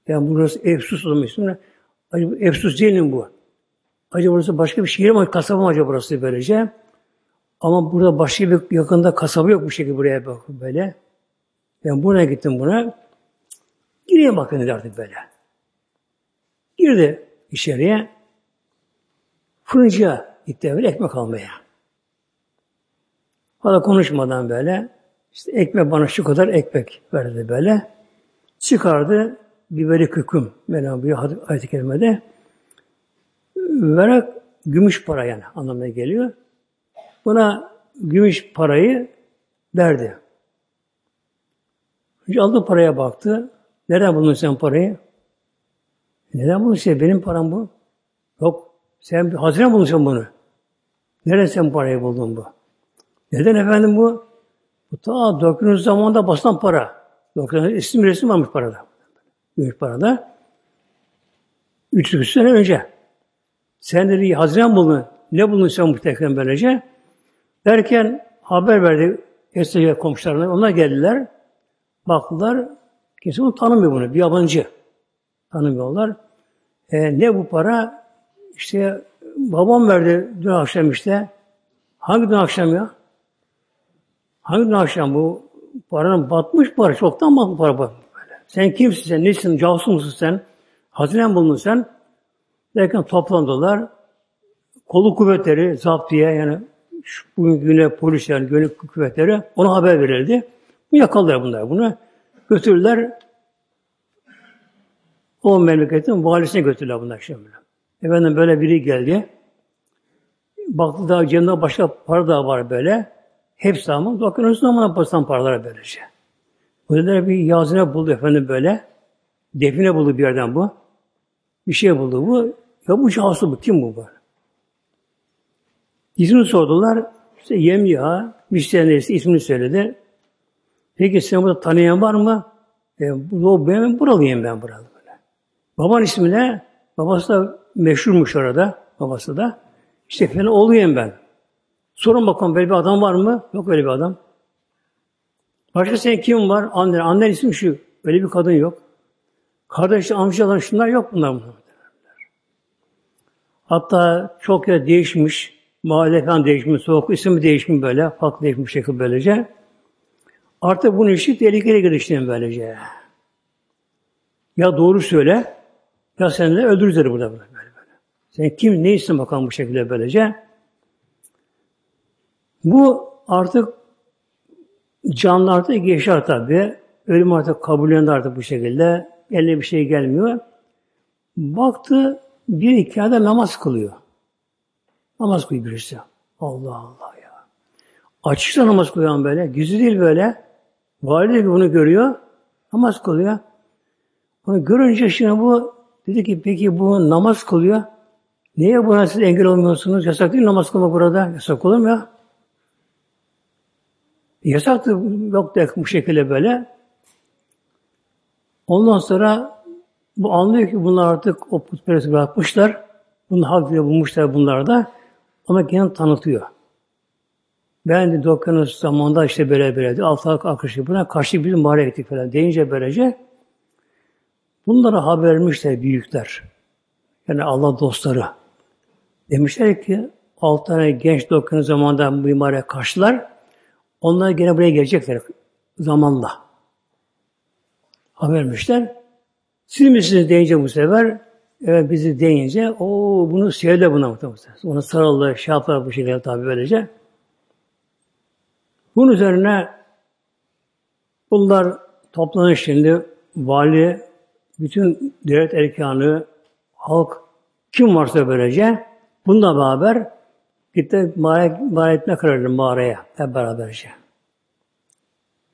S1: Yani burası Efsus olmuş. Acaba Efsus değil mi bu? Acaba burası başka bir şehir mi, kasaba mı acaba burası böylece? Ama burada başka bir yakında kasaba yok bu şekilde buraya bak böyle. Ben buraya gittim buna. Gireyim bakın dedi artık böyle. Girdi içeriye. Fırıncıya gitti böyle ekmek almaya. Fazla konuşmadan böyle işte ekmek bana şu kadar ekmek verdi böyle. Çıkardı biberi küküm. Mevlam bir ayet-i kerimede. Vererek gümüş para yani anlamına geliyor. Buna gümüş parayı verdi. Önce aldı paraya baktı. Nereden buldun sen parayı? Neden buldun sen? Benim param bu. Yok. Sen hazine buldun bunu. Nereden sen parayı buldun bu? Neden efendim bu? Bu ta dökünüz zamanında basılan para. Dökünüz isim resim varmış parada. Gümüş parada. 300 sene önce. Sen dedi hazine buldun. Ne buldun sen tekrar böylece? Derken haber verdi Esra'ya komşularına. Onlar geldiler. Baktılar. Kimse bunu tanımıyor bunu. Bir yabancı. Tanımıyorlar. E, ne bu para? İşte babam verdi dün akşam işte. Hangi dün akşam ya? Hangi akşam bu paranın batmış para. Çoktan batmış para. Böyle. Sen kimsin sen? Nesin? Casus musun sen? Hazinen buldun sen. Derken toplandılar. Kolu kuvvetleri, zaptiye yani bugün güne polis yani gönül kuvvetleri ona haber verildi. Bu yakaladılar bunlar bunu. Götürdüler o memleketin valisine götürdüler bunlar şimdi. Efendim böyle biri geldi. Baktı da cebinde başka para da var böyle. Hepsi ama dokunuyorsun ama basan paralara böylece. Bu dediler bir yazına buldu efendim böyle. Define buldu bir yerden bu. Bir şey buldu bu. Ya bu casus bu. Kim bu bu? İsmini sordular. İşte Yemya, müşterisi ismini söyledi. Peki sen burada tanıyan var mı? E, bu, ben buralıyım ben buralı. Böyle. Baban ismi ne? Babası da meşhurmuş orada. Babası da. İşte falan oğluyum ben. Sorun bakalım böyle bir adam var mı? Yok öyle bir adam. Başka sen kim var? Anne, annen ismi şu. Öyle bir kadın yok. Kardeş, amcalar şunlar yok bunlar. bunlar. Hatta çok ya değişmiş. Mahalle falan değişmiş, soğuk isim değişmiş böyle, farklı değişmiş şekilde böylece. Artık bunun işi tehlikeli giriştiğim böylece. Ya doğru söyle, ya sen de öldürürüz burada böyle, böyle. Sen kim, ne istiyorsun bakalım bu şekilde böylece. Bu artık canlı artık geçer tabi. Ölüm artık kabullendi artık bu şekilde. Eline bir şey gelmiyor. Baktı bir hikayede namaz kılıyor. Namaz kılıyor birisi. Allah Allah ya. Açıkça namaz kılıyor böyle. Gizli değil böyle. Valide bunu görüyor. Namaz kılıyor. Bunu görünce şimdi bu dedi ki peki bu namaz kılıyor. Niye buna siz engel olmuyorsunuz? Yasak değil namaz kılma burada. Yasak olur mu ya? Yasaktı yok da bu şekilde böyle. Ondan sonra bu anlıyor ki bunlar artık o putperest bırakmışlar. Bunu hak bulmuşlar bunlar da. Ama kendini tanıtıyor. Ben de Dokyanus zamanında işte böyle böyle altı arkadaşı buna karşı bir mağara ettik falan deyince böylece bunlara haber vermişler büyükler. Yani Allah dostları. Demişler ki altı tane genç Dokyanus zamanında bu mağaraya karşılar. Onlar gene buraya gelecekler zamanla. Haber vermişler. Siz misiniz deyince bu sefer Evet bizi deyince o bunu söyle buna muhtemelen. Ona sarıldı, şey yapar bu şekilde tabi böylece. Bunun üzerine bunlar toplanır şimdi vali, bütün devlet erkanı, halk kim varsa böylece bununla beraber gitti mağara, mağara etme kararı mağaraya hep beraberce.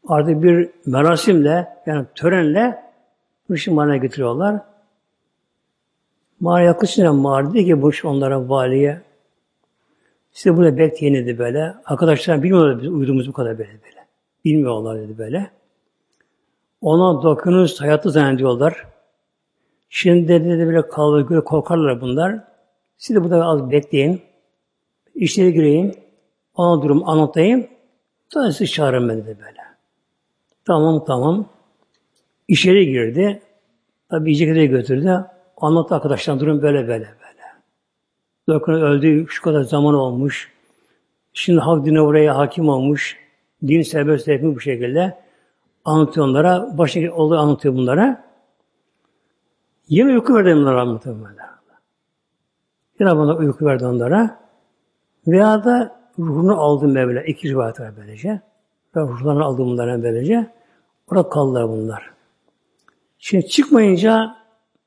S1: artık bir merasimle yani törenle işi mağaraya getiriyorlar. Mağara yaklaşınca mağara dedi ki bu onlara valiye size burada bekleyin dedi böyle. Arkadaşlar bilmiyorlar biz uyuduğumuz bu kadar böyle böyle. Bilmiyorlar dedi böyle. Ona dokunuz hayatı zannediyorlar. Şimdi dedi, dedi böyle böyle korkarlar bunlar. Siz de burada az bekleyin. İşleri gireyim. Ana durum anlatayım. Sonra sizi çağırın ben dedi böyle. Tamam tamam. İçeri girdi. Tabi yiyecekleri götürdü. Anlattı arkadaşlar durum böyle böyle böyle. Dokun öldü şu kadar zaman olmuş. Şimdi halk dine buraya hakim olmuş. Din serbest etmiş bu şekilde. Anlatıyor onlara. Başka olay anlatıyor bunlara. Yine uyku verdi onlara anlatıyor böyle. Yine bana uyku verdi onlara. Veya da ruhunu aldı Mevla. İki rivayet var böylece. Ve ruhlarını aldı bunlara böylece. Orada kaldılar bunlar. Şimdi çıkmayınca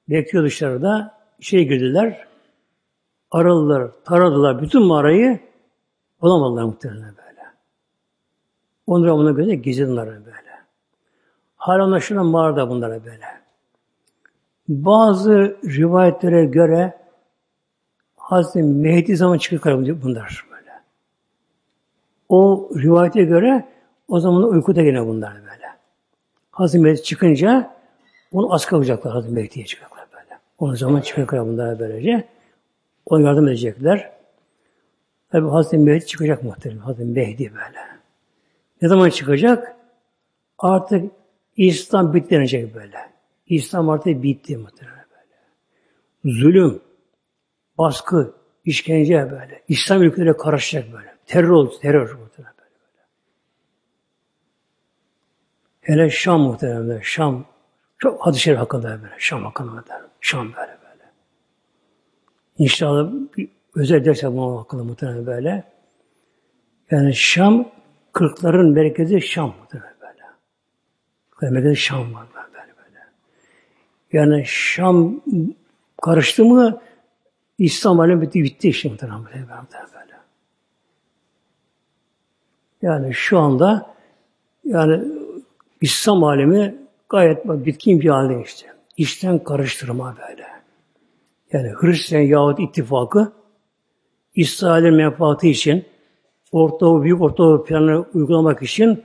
S1: bekliyor dışarıda. İçeri girdiler. Aradılar, taradılar bütün mağarayı. Bulamadılar muhtemelen böyle. Onlara buna göre gizlediler böyle. Hala şuna mağarada bunlara böyle. Bazı rivayetlere göre Hazreti Mehdi zaman çıkıyor bunlar böyle. O rivayete göre o zaman uykuda yine bunlar böyle. Hazreti Mehdi çıkınca onu asker olacaklar Hazreti Mehdi'ye çıkacaklar böyle. O zaman çıkacaklar bunlar böylece. Ona yardım edecekler. Tabi Hazreti Mehdi çıkacak muhtemelen. Hazreti Mehdi böyle. Ne zaman çıkacak? Artık İslam bitti denecek böyle. İslam artık bitti muhtemelen böyle. Zulüm, baskı, işkence böyle. İslam ülkeleri karışacak böyle. Terör oldu, terör muhtemelen böyle. böyle. Hele Şam muhtemelen Şam çok hadis-i hakkında böyle. Şam hakkında böyle. Şam böyle böyle. İnşallah bir özel ders yapmam hakkında muhtemelen böyle. Yani Şam, kırkların merkezi Şam muhtemelen böyle. Merkezi Şam var böyle böyle. Yani Şam karıştı mı İslam alemi bitti, bitti işte muhtemelen böyle. Yani şu anda yani İslam alemi gayet bitkin bir halde işte. İşten karıştırma böyle. Yani Hristiyan Yahudi ittifakı İsrail'in menfaati için Orta Büyük Orta planını uygulamak için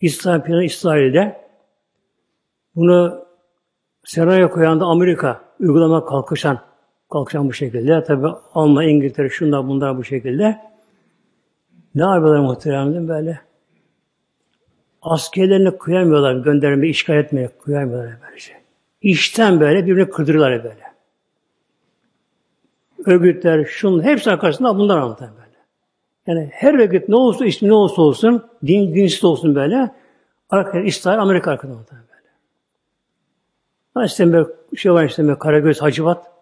S1: İsrail planı İsrail'de bunu senaryo koyan da Amerika uygulamak kalkışan kalkışan bu şekilde. Tabi Almanya, İngiltere, şunlar bunlar bu şekilde. Ne yapıyorlar muhteremdim böyle? Askerlerini kıyamıyorlar gönderme, işgal etmeye kıyamıyorlar böylece. İşten böyle birbirini kırdırırlar böyle. Örgütler, şunun hepsi arkasında bunlar anlatan böyle. Yani her örgüt ne olsa, ismi ne olsa olsun, din, dinsiz olsun böyle, arkadaşlar İsrail, Amerika arkasında anlatan böyle. Ha işte böyle şey var işte böyle Karagöz Hacivat,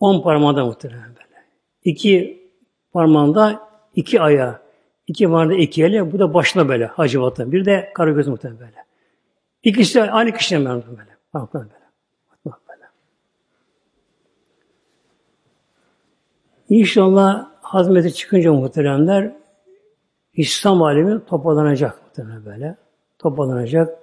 S1: on parmağında muhtemelen böyle. İki parmağında iki ayağı, iki parmağında iki eli, bu da başına böyle Hacivat'ın. Bir de Karagöz muhtemelen böyle. İkisi de aynı kişinin böyle. Parmaklar böyle. İnşallah hazmeti çıkınca muhteremler İslam alemi toparlanacak muhtemelen böyle. Toparlanacak.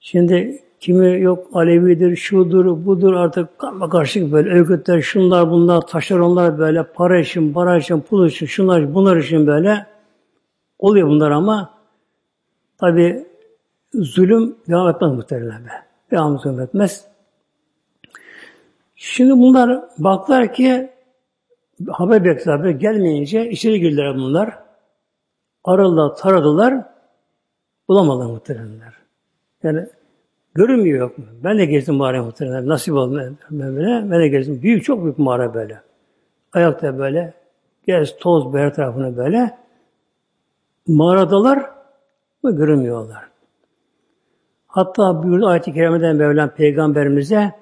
S1: Şimdi kimi yok Alevidir, şudur, budur artık karma karışık böyle örgütler, şunlar bunlar, taşeronlar böyle para için, para için, pul için, şunlar bunlar için böyle oluyor bunlar ama tabi zulüm devam etmez muhtemelen be. Devam etmez. Şimdi bunlar baklar ki haber bekler gelmeyince içeri girdiler bunlar. Aradılar, taradılar. Bulamadılar muhtemelenler. Yani görünmüyor yok mu? Ben de gezdim mağaraya muhtemelen. Nasip oldu böyle. Ben de gezdim. Büyük, çok büyük mağara böyle. Ayakta böyle. Gez, toz, her tarafına böyle. Mağaradalar ama görünmüyorlar. Hatta buyurdu ayet-i kerimeden Mevlam peygamberimize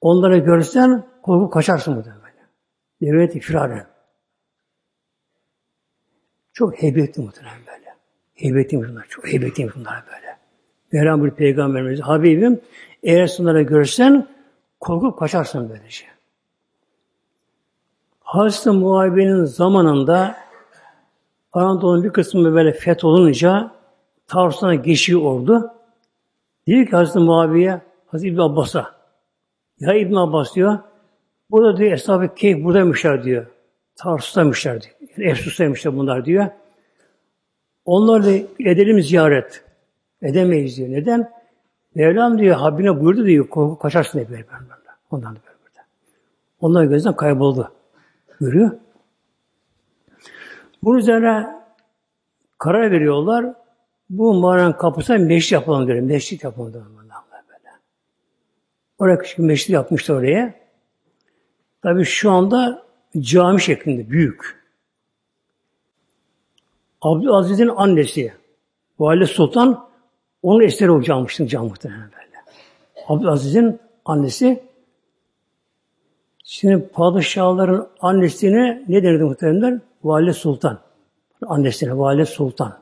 S1: onları görsen korku kaçarsın bu böyle. Devlet firaren. Çok heybetli muhtemelen böyle. Heybetli bunlar. Çok heybetli bunlar böyle. Mevlam bir peygamberimiz Habibim eğer onları görsen korkup kaçarsın böylece. Hazreti Muhabe'nin zamanında Anadolu'nun bir kısmı böyle feth olunca Tarsus'tan geçiyor ordu. Diyor ki Hazreti Muaviye, Hazreti İbn Abbas'a. Ya İbn Abbas diyor, burada diyor Eshab-ı Keyf buradaymışlar diyor. Tarsus'taymışlar diyor. Yani Efsus'taymışlar bunlar diyor. Onlarla edelim ziyaret. Edemeyiz diyor. Neden? Mevlam diyor, Habibine buyurdu diyor, korku kaçarsın diye böyle. Ondan da böyle. böyle. Onlar gözden kayboldu. Görüyor. Bunun üzerine karar veriyorlar. Bu mağaranın kapısına meşrit yapalım diyor. Meşrit yapalım diyor. Böyle. Oraya küçük meşrit yapmışlar oraya. Tabi şu anda cami şeklinde büyük. Abdülaziz'in annesi Valide Sultan onun eseri o cammıştı cam muhtemelen böyle. Abdülaziz'in annesi Şimdi padişahların annesine ne denirdi muhtemelen? Valide Sultan. Annesine Valide Sultan.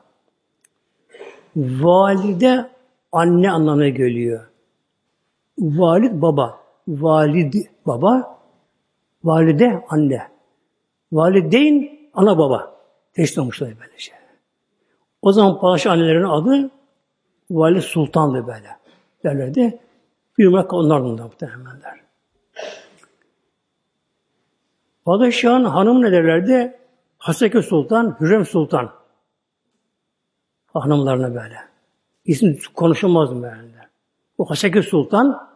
S1: Valide anne anlamına geliyor. Valid baba. Valid baba. Valide anne. Valideyn ana baba. Teşhis olmuşlar böyle şey. O zaman padişah annelerin adı Valide Sultan'dı böyle. Derlerdi. Bir numara onlardan da muhtemelenler. Padişahın hanım ne derlerdi? Haseke Sultan, Hürrem Sultan. Hanımlarına böyle. İsim konuşulmaz mı böyle? Bu Haseke Sultan,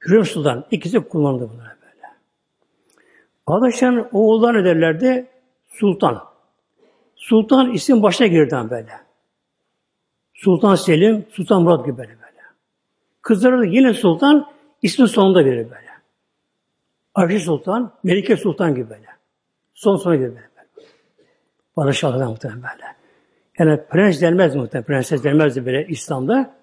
S1: Hürrem Sultan. ikisi kullandı bunları böyle. Padişahın oğullar ne derlerdi? Sultan. Sultan isim başına girdi böyle. Sultan Selim, Sultan Murat gibi böyle böyle. Kızları da yine Sultan, ismin sonunda verir böyle. Ayşe Sultan, Melike Sultan gibi böyle. Son sona gibi böyle. Barış Allah'tan muhtemelen böyle. Yani prens denmez muhtemelen, prenses denmez böyle İslam'da.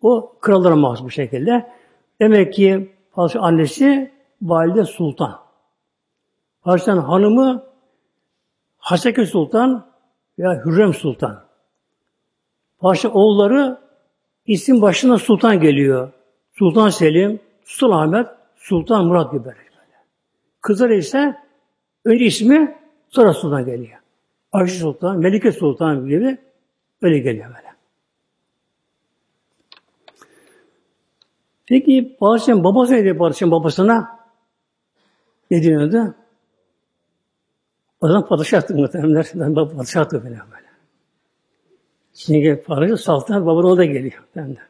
S1: O krallara mahsus bu şekilde. Demek ki padişah annesi Valide Sultan. Padişahın hanımı Haseke Sultan veya Hürrem Sultan. Padişah oğulları isim başına Sultan geliyor. Sultan Selim, Sultan Ahmet, Sultan Murat gibi böyle. Kızları ise önce ismi sonra Sultan geliyor. Ayşe Sultan, Melike Sultan gibi öyle geliyor böyle. Peki padişahın babası neydi padişahın babasına? Ne deniyordu? O zaman padişahtı muhtemelenler. Padişahtı böyle Şimdi padişah saltanat babanın da geliyor. Ben de.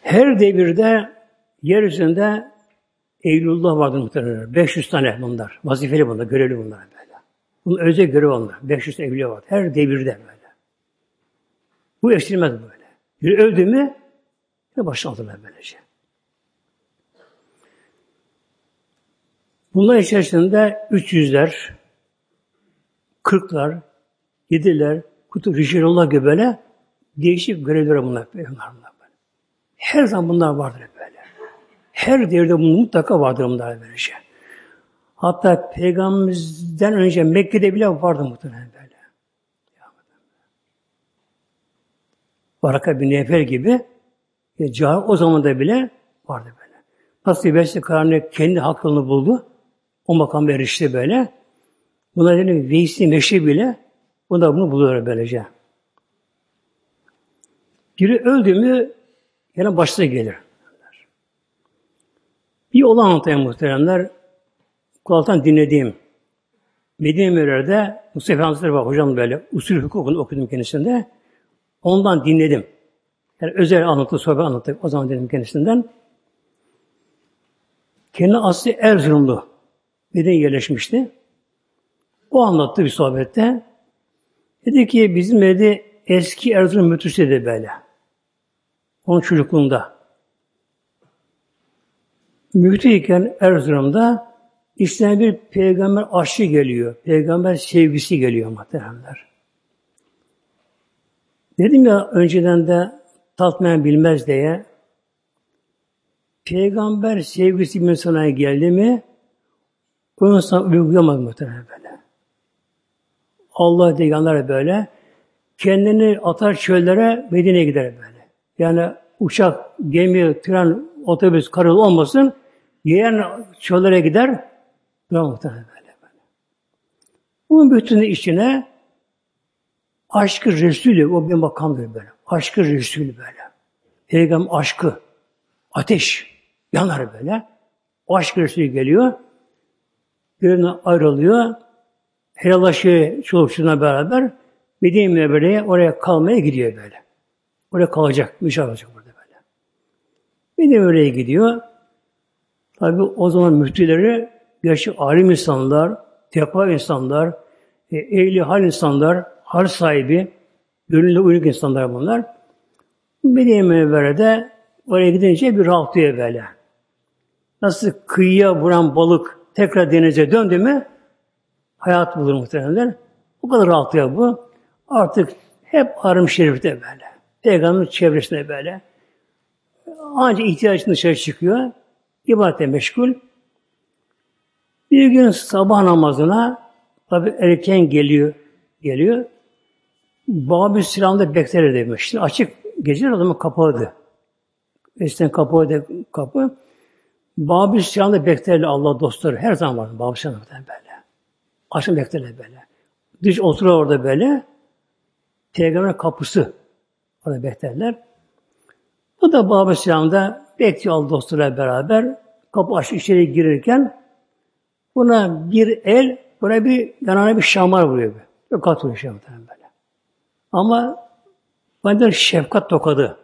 S1: Her devirde yeryüzünde Eylülullah vardır muhtemelen. 500 tane bunlar. Vazifeli bunlar, görevli bunlar böyle. Bunun özel görev onlar. 500 evliya var. Her devirde böyle. Bu eksilmez böyle. Bir öldü mü ne başına alırlar böylece. Bunlar içerisinde 300'ler, 40'lar, 7'ler, kutu Rişirullah gibi böyle değişik görevler bunlar. bunlar, bunlar böyle. Her zaman bunlar vardır böyle. Her devirde bunun mutlaka vardır bunlar böyle şey. Hatta Peygamberimizden önce Mekke'de bile vardı muhtemelen böyle. Baraka bin Nefer gibi ya, cahil o zaman da bile vardı böyle. Nasıl Vesile Karani kendi hak yolunu buldu. O makam erişti böyle. Bunlar yani Veysi Meşri bile bunlar bunu buluyor böylece. Biri öldü mü yine başına gelir. Bir olay anlatayım muhteremler. Kulaktan dinlediğim Medine Mürer'de Mustafa Hazretleri var hocam böyle usul hukukunu okudum kendisinde. Ondan dinledim. Yani özel anlattı, sohbet anlattı. O zaman dedim kendisinden. Kendi aslı Erzurumlu. Medine'ye yerleşmişti. O anlattı bir sohbette. Dedi ki bizim dedi eski Erzurum mütüsü dedi böyle. Onun çocukluğunda. Müftüyken Erzurum'da İslam bir peygamber aşkı geliyor. Peygamber sevgisi geliyor muhteremler. Dedim ya önceden de tatmayan bilmez diye peygamber sevgisi bir insana geldi mi o insan uygulamaz muhtemelen. Allah peygamber böyle kendini atar çöllere Medine'ye gider böyle. Yani uçak, gemi, tren, otobüs, karayolu olmasın yeğen çöllere gider Duran muhtemelen böyle, böyle. Bunun bütün içine Aşkı Resulü, o bir makamdır böyle. Aşkı Resulü böyle. Peygamber aşkı, ateş yanar böyle. O aşk Resulü geliyor. Görevinden ayrılıyor. Helallaşıyor çoluk beraber. Medine Münevvere'ye oraya kalmaya gidiyor böyle. Oraya kalacak, müşahit olacak burada böyle. Medine Münevvere'ye gidiyor. Tabi o zaman müftüleri gerçek alim insanlar, tekva insanlar, e, ehli hal insanlar, hal sahibi, gönüllü uyanık insanlar bunlar. Medine Münevvere'de oraya gidince bir rahatlıyor böyle. Nasıl kıyıya vuran balık tekrar denize döndü mü hayat bulur muhtemelen. Bu kadar rahatlıyor bu. Artık hep harım şerifte böyle. Peygamberin çevresinde böyle. Ancak ihtiyacını dışarı çıkıyor. İbadete meşgul. Bir gün sabah namazına tabi erken geliyor. Geliyor. Babı silahında bekler demiştir. Açık gece adamı kapalıdı. Eskiden kapalıydı kapı. Babı silahında beklerler Allah dostları. Her zaman var Babı silahında böyle. Açın beklerler böyle. Dış oturuyor orada böyle. Peygamber kapısı. Orada beklerler. Bu da Babı silahında bekliyor Allah dostlarıyla beraber. Kapı aç içeri girirken buna bir el, buna bir yanına bir şamar vuruyor. Böyle. Katılıyor şey böyle. Ama benden şefkat tokadı.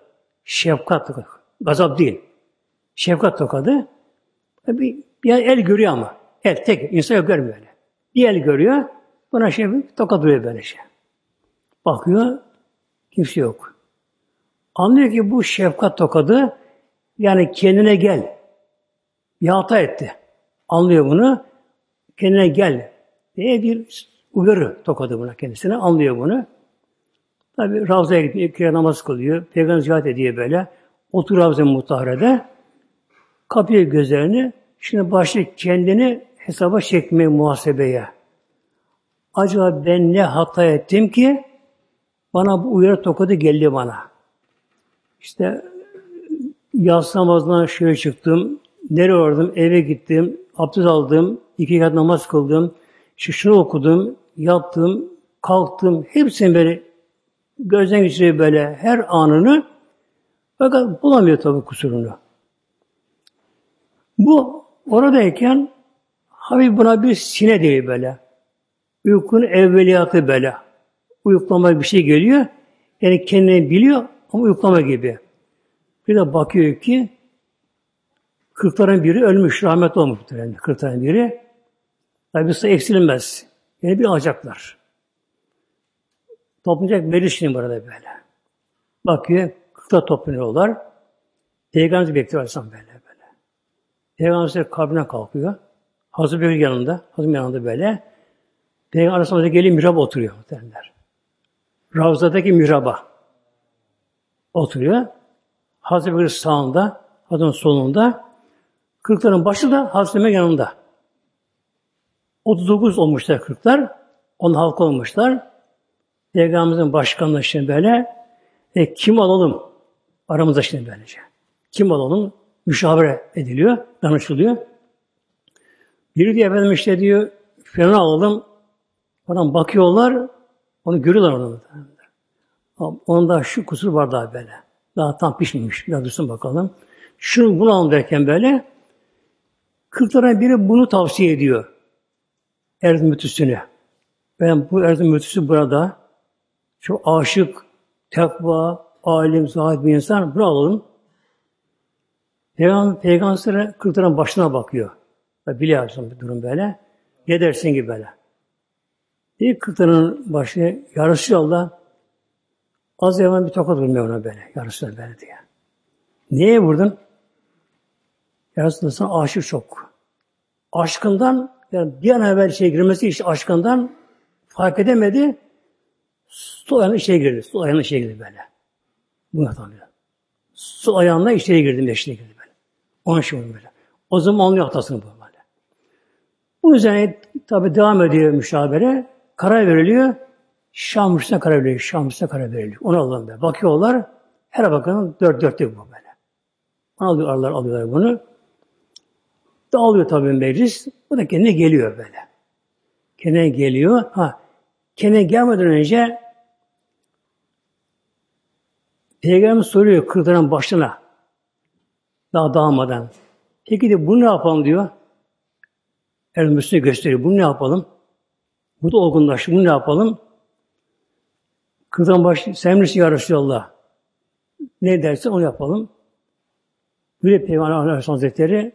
S1: Şefkat tokadı. Gazap değil. Şefkat tokadı. Bir, bir el görüyor ama. El tek. insan yok görmüyor öyle. Bir el görüyor. Buna şey bir tokat duruyor böyle şey. Bakıyor. Kimse yok. Anlıyor ki bu şefkat tokadı yani kendine gel. Bir etti. Anlıyor bunu. Kendine gel diye bir uyarı tokadı buna kendisine. Anlıyor bunu. Tabi Ravza'ya gidiyor. İki namaz kılıyor. Peygamber ziyaret ediyor böyle. Otur Ravza Mutahare'de. Kapıyor gözlerini. Şimdi başlıyor kendini hesaba çekmeye, muhasebeye. Acaba ben ne hata ettim ki bana bu uyarı tokadı geldi bana. İşte yaz namazından şöyle çıktım, nereye vardım, eve gittim, abdest aldım, iki kat namaz kıldım, şunu okudum, yaptım, kalktım, hepsini böyle gözden geçiriyor böyle her anını fakat bulamıyor tabi kusurunu. Bu oradayken Habib buna bir sine değil böyle. Uykunun evveliyatı böyle. Uyuklama bir şey geliyor. Yani kendini biliyor ama uyuklama gibi. Bir de bakıyor ki kırkların biri ölmüş, rahmet olmuş. Yani kırkların biri. Tabi sayı eksilmez. Yani bir alacaklar. Toplanacak verir şimdi burada böyle. Bakıyor, kırkta toplanıyorlar. Peygamber bekliyor böyle böyle. Peygamber kabrine kalkıyor. Hazreti Bekir yanında, Hazreti yanında böyle. Peygamber Aleyhisselam geliyor mihraba oturuyor muhtemelenler. Ravzadaki mihraba oturuyor. Hazreti Bekir sağında, Hazreti solunda. Kırkların başı da Hazreti yanında. 39 olmuşlar kırklar. On halk olmuşlar. Peygamberimizin başkanlığı şimdi böyle e, kim alalım? Aramızda şimdi böylece. Kim alalım? Müşavere ediliyor, danışılıyor. Biri diyor efendim işte diyor filanı alalım. Oradan bakıyorlar, onu görüyorlar onu. Onda şu kusur var daha böyle. Daha tam pişmemiş. Biraz dursun bakalım. Şunu bunu alalım derken böyle kırklara biri bunu tavsiye ediyor. Erzim mütüsüne. Ben bu Erzim mütüsü burada çok aşık, tekva, alim, zahid bir insan bunu alalım. Peygamber, Peygamber kırkların başına bakıyor. Biliyorsun bir durum böyle. Ne dersin gibi böyle. Bir kırkların başı yarışı Allah az evvel bir tokat vurmuyor ona böyle. Yarışı böyle diye. Niye vurdun? Yarışı sana aşık çok. Aşkından yani bir an evvel şey girmesi işte aşkından fark edemedi. Su ayağına içeri girdi. Su ayağına içeri girdi böyle. Bunu tanıyor. Su ayağına içeri girdi, meşine girdi böyle. Onun için böyle. O zaman anlıyor hatasını bu Bunun üzerine tabi devam ediyor müşabere. Karar veriliyor. Şam Müslüman karar veriliyor. Şam Müslüman karar veriliyor. Onu alalım böyle. Bakıyorlar. Her bakanın dört dörtlük bu böyle. Alıyorlar, alıyorlar bunu. Dağılıyor tabi meclis. Bu da kendine geliyor böyle. Kendine geliyor. Ha, kendine gelmeden önce Peygamber soruyor kırdıran başına. Daha dağılmadan. Peki de bunu ne yapalım diyor. Ermüsünü gösteriyor. Bunu ne yapalım? Bu da olgunlaştı. Bunu ne yapalım? Kırdan baş, sen misin ya Resulallah? Ne derse onu yapalım. Böyle Peygamber Aleyhisselam Hazretleri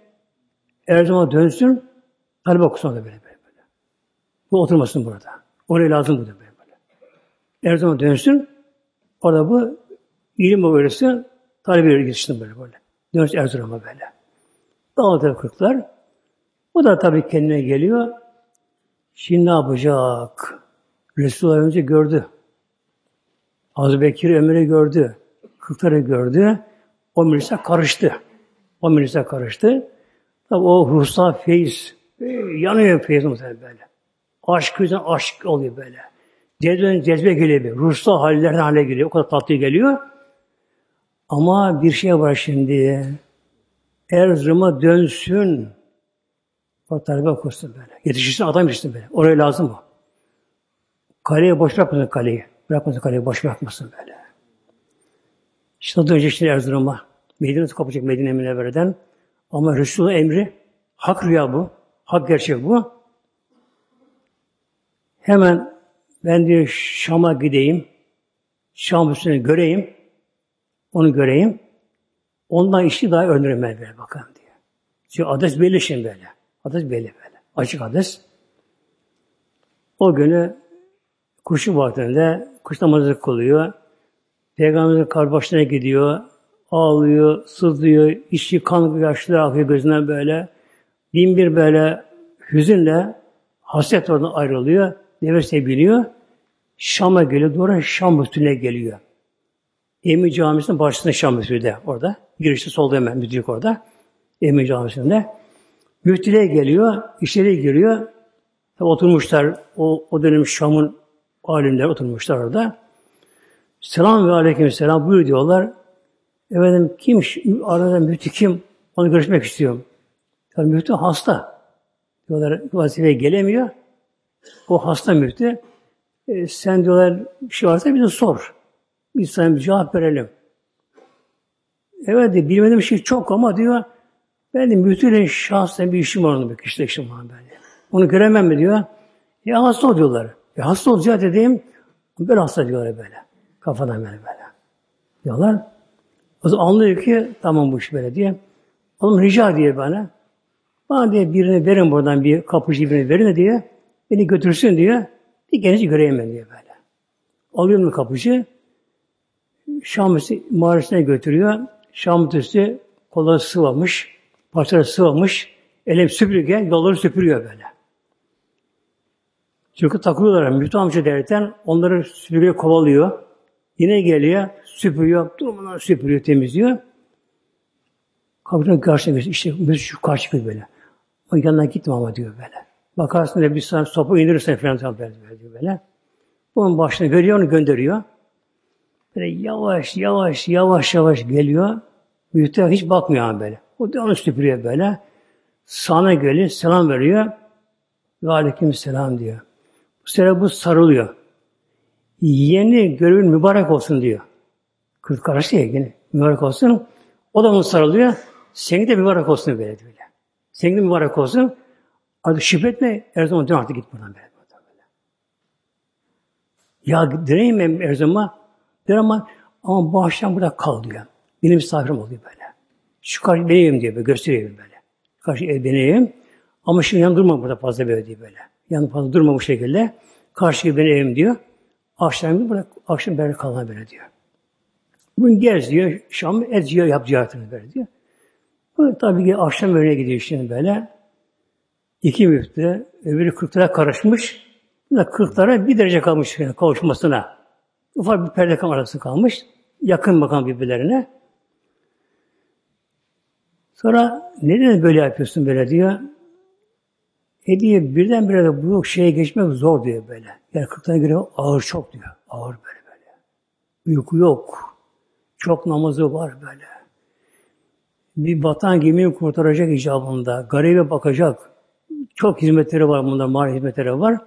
S1: her zaman dönsün, kalp okusun da böyle, böyle böyle. Bu oturmasın burada. Oraya lazım bu da böyle böyle. Her zaman dönsün, orada bu ilim öğretsin, talebi yetişsin böyle böyle. Dönsün Erzurum'a böyle. Dağıldı kırklar. O da tabii kendine geliyor. Şimdi ne yapacak? Resulullah önce gördü. Hazreti Bekir Ömer'i gördü. Kırkları gördü. O meclise karıştı. O meclise karıştı. Tabi o ruhsal feyiz, e, yanıyor feyiz muhtemelen böyle. Aşk yüzden aşk oluyor böyle. Cezbe, cezbe geliyor bir. Ruhsal hallerden hale geliyor. O kadar tatlı geliyor. Ama bir şey var şimdi. Erzurum'a dönsün. O talebe okursun böyle. Yetişirsin adam yetişsin böyle. Oraya lazım o. Kaleye boş bırakmasın kaleyi. Bırakmasın kaleyi boş bırakmasın böyle. İşte dönecek şimdi Erzurum'a. Medine'si kapacak Medine Münevvere'den. Ama Resulullah emri hak rüya bu. Hak gerçek bu. Hemen ben diyor Şam'a gideyim. Şam üstüne göreyim. Onu göreyim. Ondan işi daha öğrenirim ben böyle bakalım diyor. Çünkü adres belli şimdi böyle. Adres belli böyle. Açık adres. O günü kuşu vaktinde kuş namazı kılıyor. Peygamberin kar başına gidiyor. Ağlıyor, sızlıyor, içi kan yaşlı akıyor gözünden böyle. Bin bir böyle hüzünle hasret oradan ayrılıyor. Nefese biniyor. Şam'a geliyor. Doğru Şam üstüne geliyor. Emi Camisi'nin başında Şam üstünde orada. Girişte solda hemen müdürlük orada. Emi Camisi'nde. Müftüle geliyor. içeri giriyor. Tabi oturmuşlar. O, o dönem Şam'ın alimler oturmuşlar orada. Selam ve aleyküm selam buyur diyorlar. Efendim kim, arada müftü kim? Onu görüşmek istiyorum. Yani müftü hasta. Diyorlar vazifeye gelemiyor. O hasta müftü. E, sen diyorlar bir şey varsa bize sor. Biz sana bir cevap verelim. Evet de bilmediğim şey çok ama diyor ben de müftüyle şahsen bir işim var onun bir kişide işim var ben. Onu göremem mi diyor. Ya hasta ol diyorlar. Ya hasta ol ziyaret edeyim. Böyle hasta diyorlar böyle. Kafadan böyle böyle. Diyorlar. O zaman anlıyor ki tamam bu iş böyle diye. Oğlum rica diye bana. Bana diye birini verin buradan bir kapıcı birini verin diye. Beni götürsün diye. Bir genci göreyim ben diye böyle. Alıyorum kapıcı. Şam mahallesine götürüyor. Şam üstü kolları sıvamış. Parçaları sıvamış. Elim süpürge yolları süpürüyor böyle. Çünkü takılıyorlar. Müftü amca derken onları süpürge kovalıyor. Yine geliyor, süpürüyor, durmadan süpürüyor, temizliyor. Kapının karşısına geçiyor. İşte müzik şu karşı böyle. O yanına gitme ama diyor böyle. Bakarsın da bir sana sopa indirirsen falan böyle diyor böyle. Onun başına görüyor, onu gönderiyor. Böyle yavaş, yavaş, yavaş, yavaş geliyor. Müftü hiç bakmıyor ama böyle. O da onu süpürüyor böyle. Sana geliyor, selam veriyor. Ve aleyküm selam diyor. Bu sefer bu sarılıyor. Yeni görevin mübarek olsun diyor. Kırk kardeş diye yine mübarek olsun. O da onu sarılıyor. Senin de mübarek olsun böyle diyor. Senin de mübarek olsun. Artık şüphe etme. Her zaman dön artık git buradan böyle. Ya döneyim ben zaman. Dön ama ama bu akşam burada kal diyor. Benim misafirim oluyor böyle. Şu karşı benim diyor böyle. Gösteriyor böyle. Karşı ev benim. Ama şimdi yan durma burada fazla böyle diyor böyle. Yan fazla durma bu şekilde. Karşı benim evim diyor. Akşam bırak, akşam böyle kalan böyle diyor. Bugün gez diyor, Şam et diyor, yap ziyaretini böyle diyor. Bu tabii ki akşam öğlene gidiyor şimdi böyle. İki müftü, öbürü kırklara karışmış. Bu da kırklara bir derece kalmış yani kavuşmasına. Ufak bir perde arası kalmış. Yakın bakan birbirlerine. Sonra neden böyle yapıyorsun böyle diyor. E diye birdenbire de bu şeye geçmek zor diyor böyle. Yani 40 tane göre ağır çok diyor. Ağır böyle böyle. Uyku yok. Çok namazı var böyle. Bir batan gemiyi kurtaracak icabında. Garibe bakacak. Çok hizmetleri var bunda, mali hizmetleri var.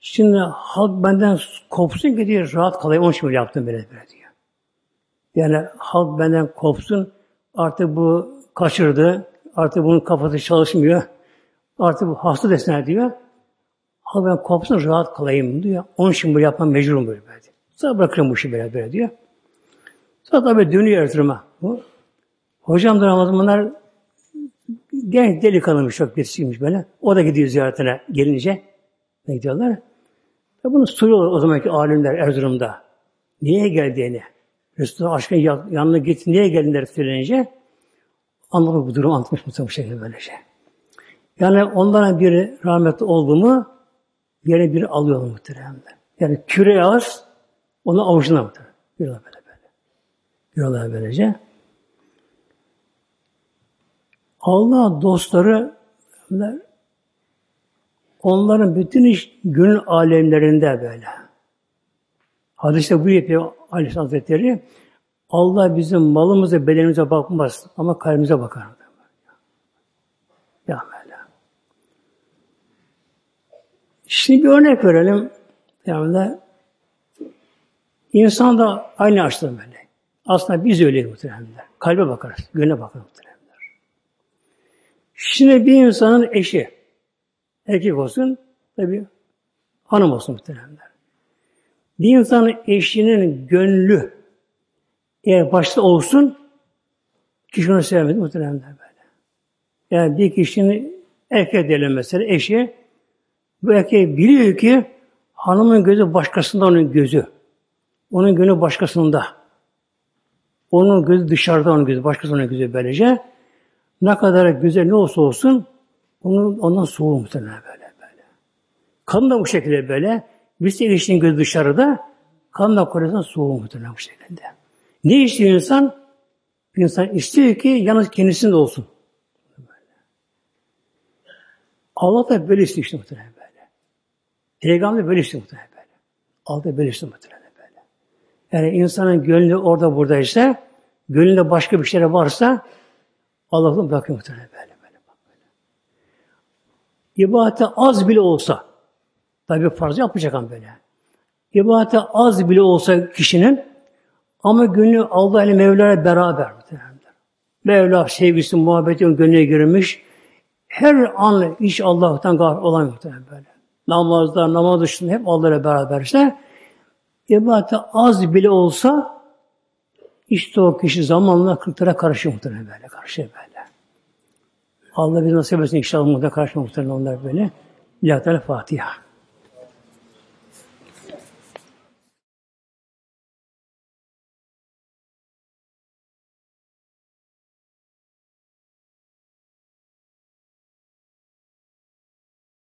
S1: Şimdi halk benden kopsun ki diye rahat kalayım. Onun için yaptım böyle böyle diyor. Yani halk benden kopsun. Artık bu kaçırdı. Artık bunun kafası çalışmıyor. Artık bu hasta desinler diyor. Halk ben kopsun rahat kalayım diyor. Onun için bunu yapmam mecburum böyle. böyle. Sonra bırakırım bu işi böyle, böyle diyor. Sonra tabii dönüyor Erzurum'a. Hocam da Ramazanlar genç delikanlımış, çok birisiymiş böyle. O da gidiyor ziyaretine gelince. Ne gidiyorlar? Ve bunu soruyorlar o zamanki alimler Erzurum'da. Niye geldiğini. Resulullah aşkın yanına gitti, niye geldiğini söylenince anlamış bu durum anlatmış bu şekilde böylece. Yani onlara bir rahmetli oldu mu yere bir alıyor muhteremler. Yani küre ağız onu avucuna mıdır? Bir böyle böyle. Bir olay böylece. Allah dostları onların bütün iş gönül alemlerinde böyle. Hadiste bu yapıyor Aleyhisselam Hazretleri. Allah bizim malımıza, bedenimize bakmaz ama kalbimize bakar. Ya Mevla. Şimdi bir örnek verelim. Yani insan da aynı açtı böyle. Aslında biz öyleyiz muhtemelen. Kalbe bakarız, gönle bakarız muhtemelen. Şimdi bir insanın eşi, erkek olsun, tabi hanım olsun muhtemelen. Bir insanın eşinin gönlü eğer başta olsun, kişi onu sevmedi muhtemelen böyle. Yani bir kişinin erkek diyelim mesela eşi, bu erkek biliyor ki hanımın gözü başkasında onun gözü. Onun gönlü başkasında. Onun gözü dışarıda onun gözü, başkasının gözü böylece. Ne kadar güzel ne olsa olsun onun, ondan soğuğu muhtemelen böyle böyle. Kadın da bu şekilde böyle. De ilişkinin gözü dışarıda, kadın da koruyorsan soğuğu muhtemelen bu şekilde. Ne istiyor insan? İnsan istiyor ki yalnız kendisinde olsun. Allah da böyle istiyor işte muhtemelen böyle. Peygamber böyle istiyor muhtemelen böyle. Allah da böyle istiyor muhtemelen böyle. Yani insanın gönlü orada buradaysa, gönlünde başka bir şey varsa Allah'ın bırakıyor muhtemelen böyle. böyle, böyle. İbadete az bile olsa, tabi farz yapacak ama böyle. İbadete az bile olsa kişinin ama gönlü Allah ile Mevla'ya beraber. Mevla sevgisi, muhabbeti gönlüne girmiş. Her an hiç Allah'tan gafil olan muhtemelen böyle. Namazda, namaz dışında hep Allah ile beraberse ibadete az bile olsa işte o kişi zamanla kırklara karışıyor muhtemelen böyle. Karışıyor böyle. Allah bizi nasip etsin inşallah muhtemelen karışıyor muhtemelen onlar böyle. İlahi Fatiha.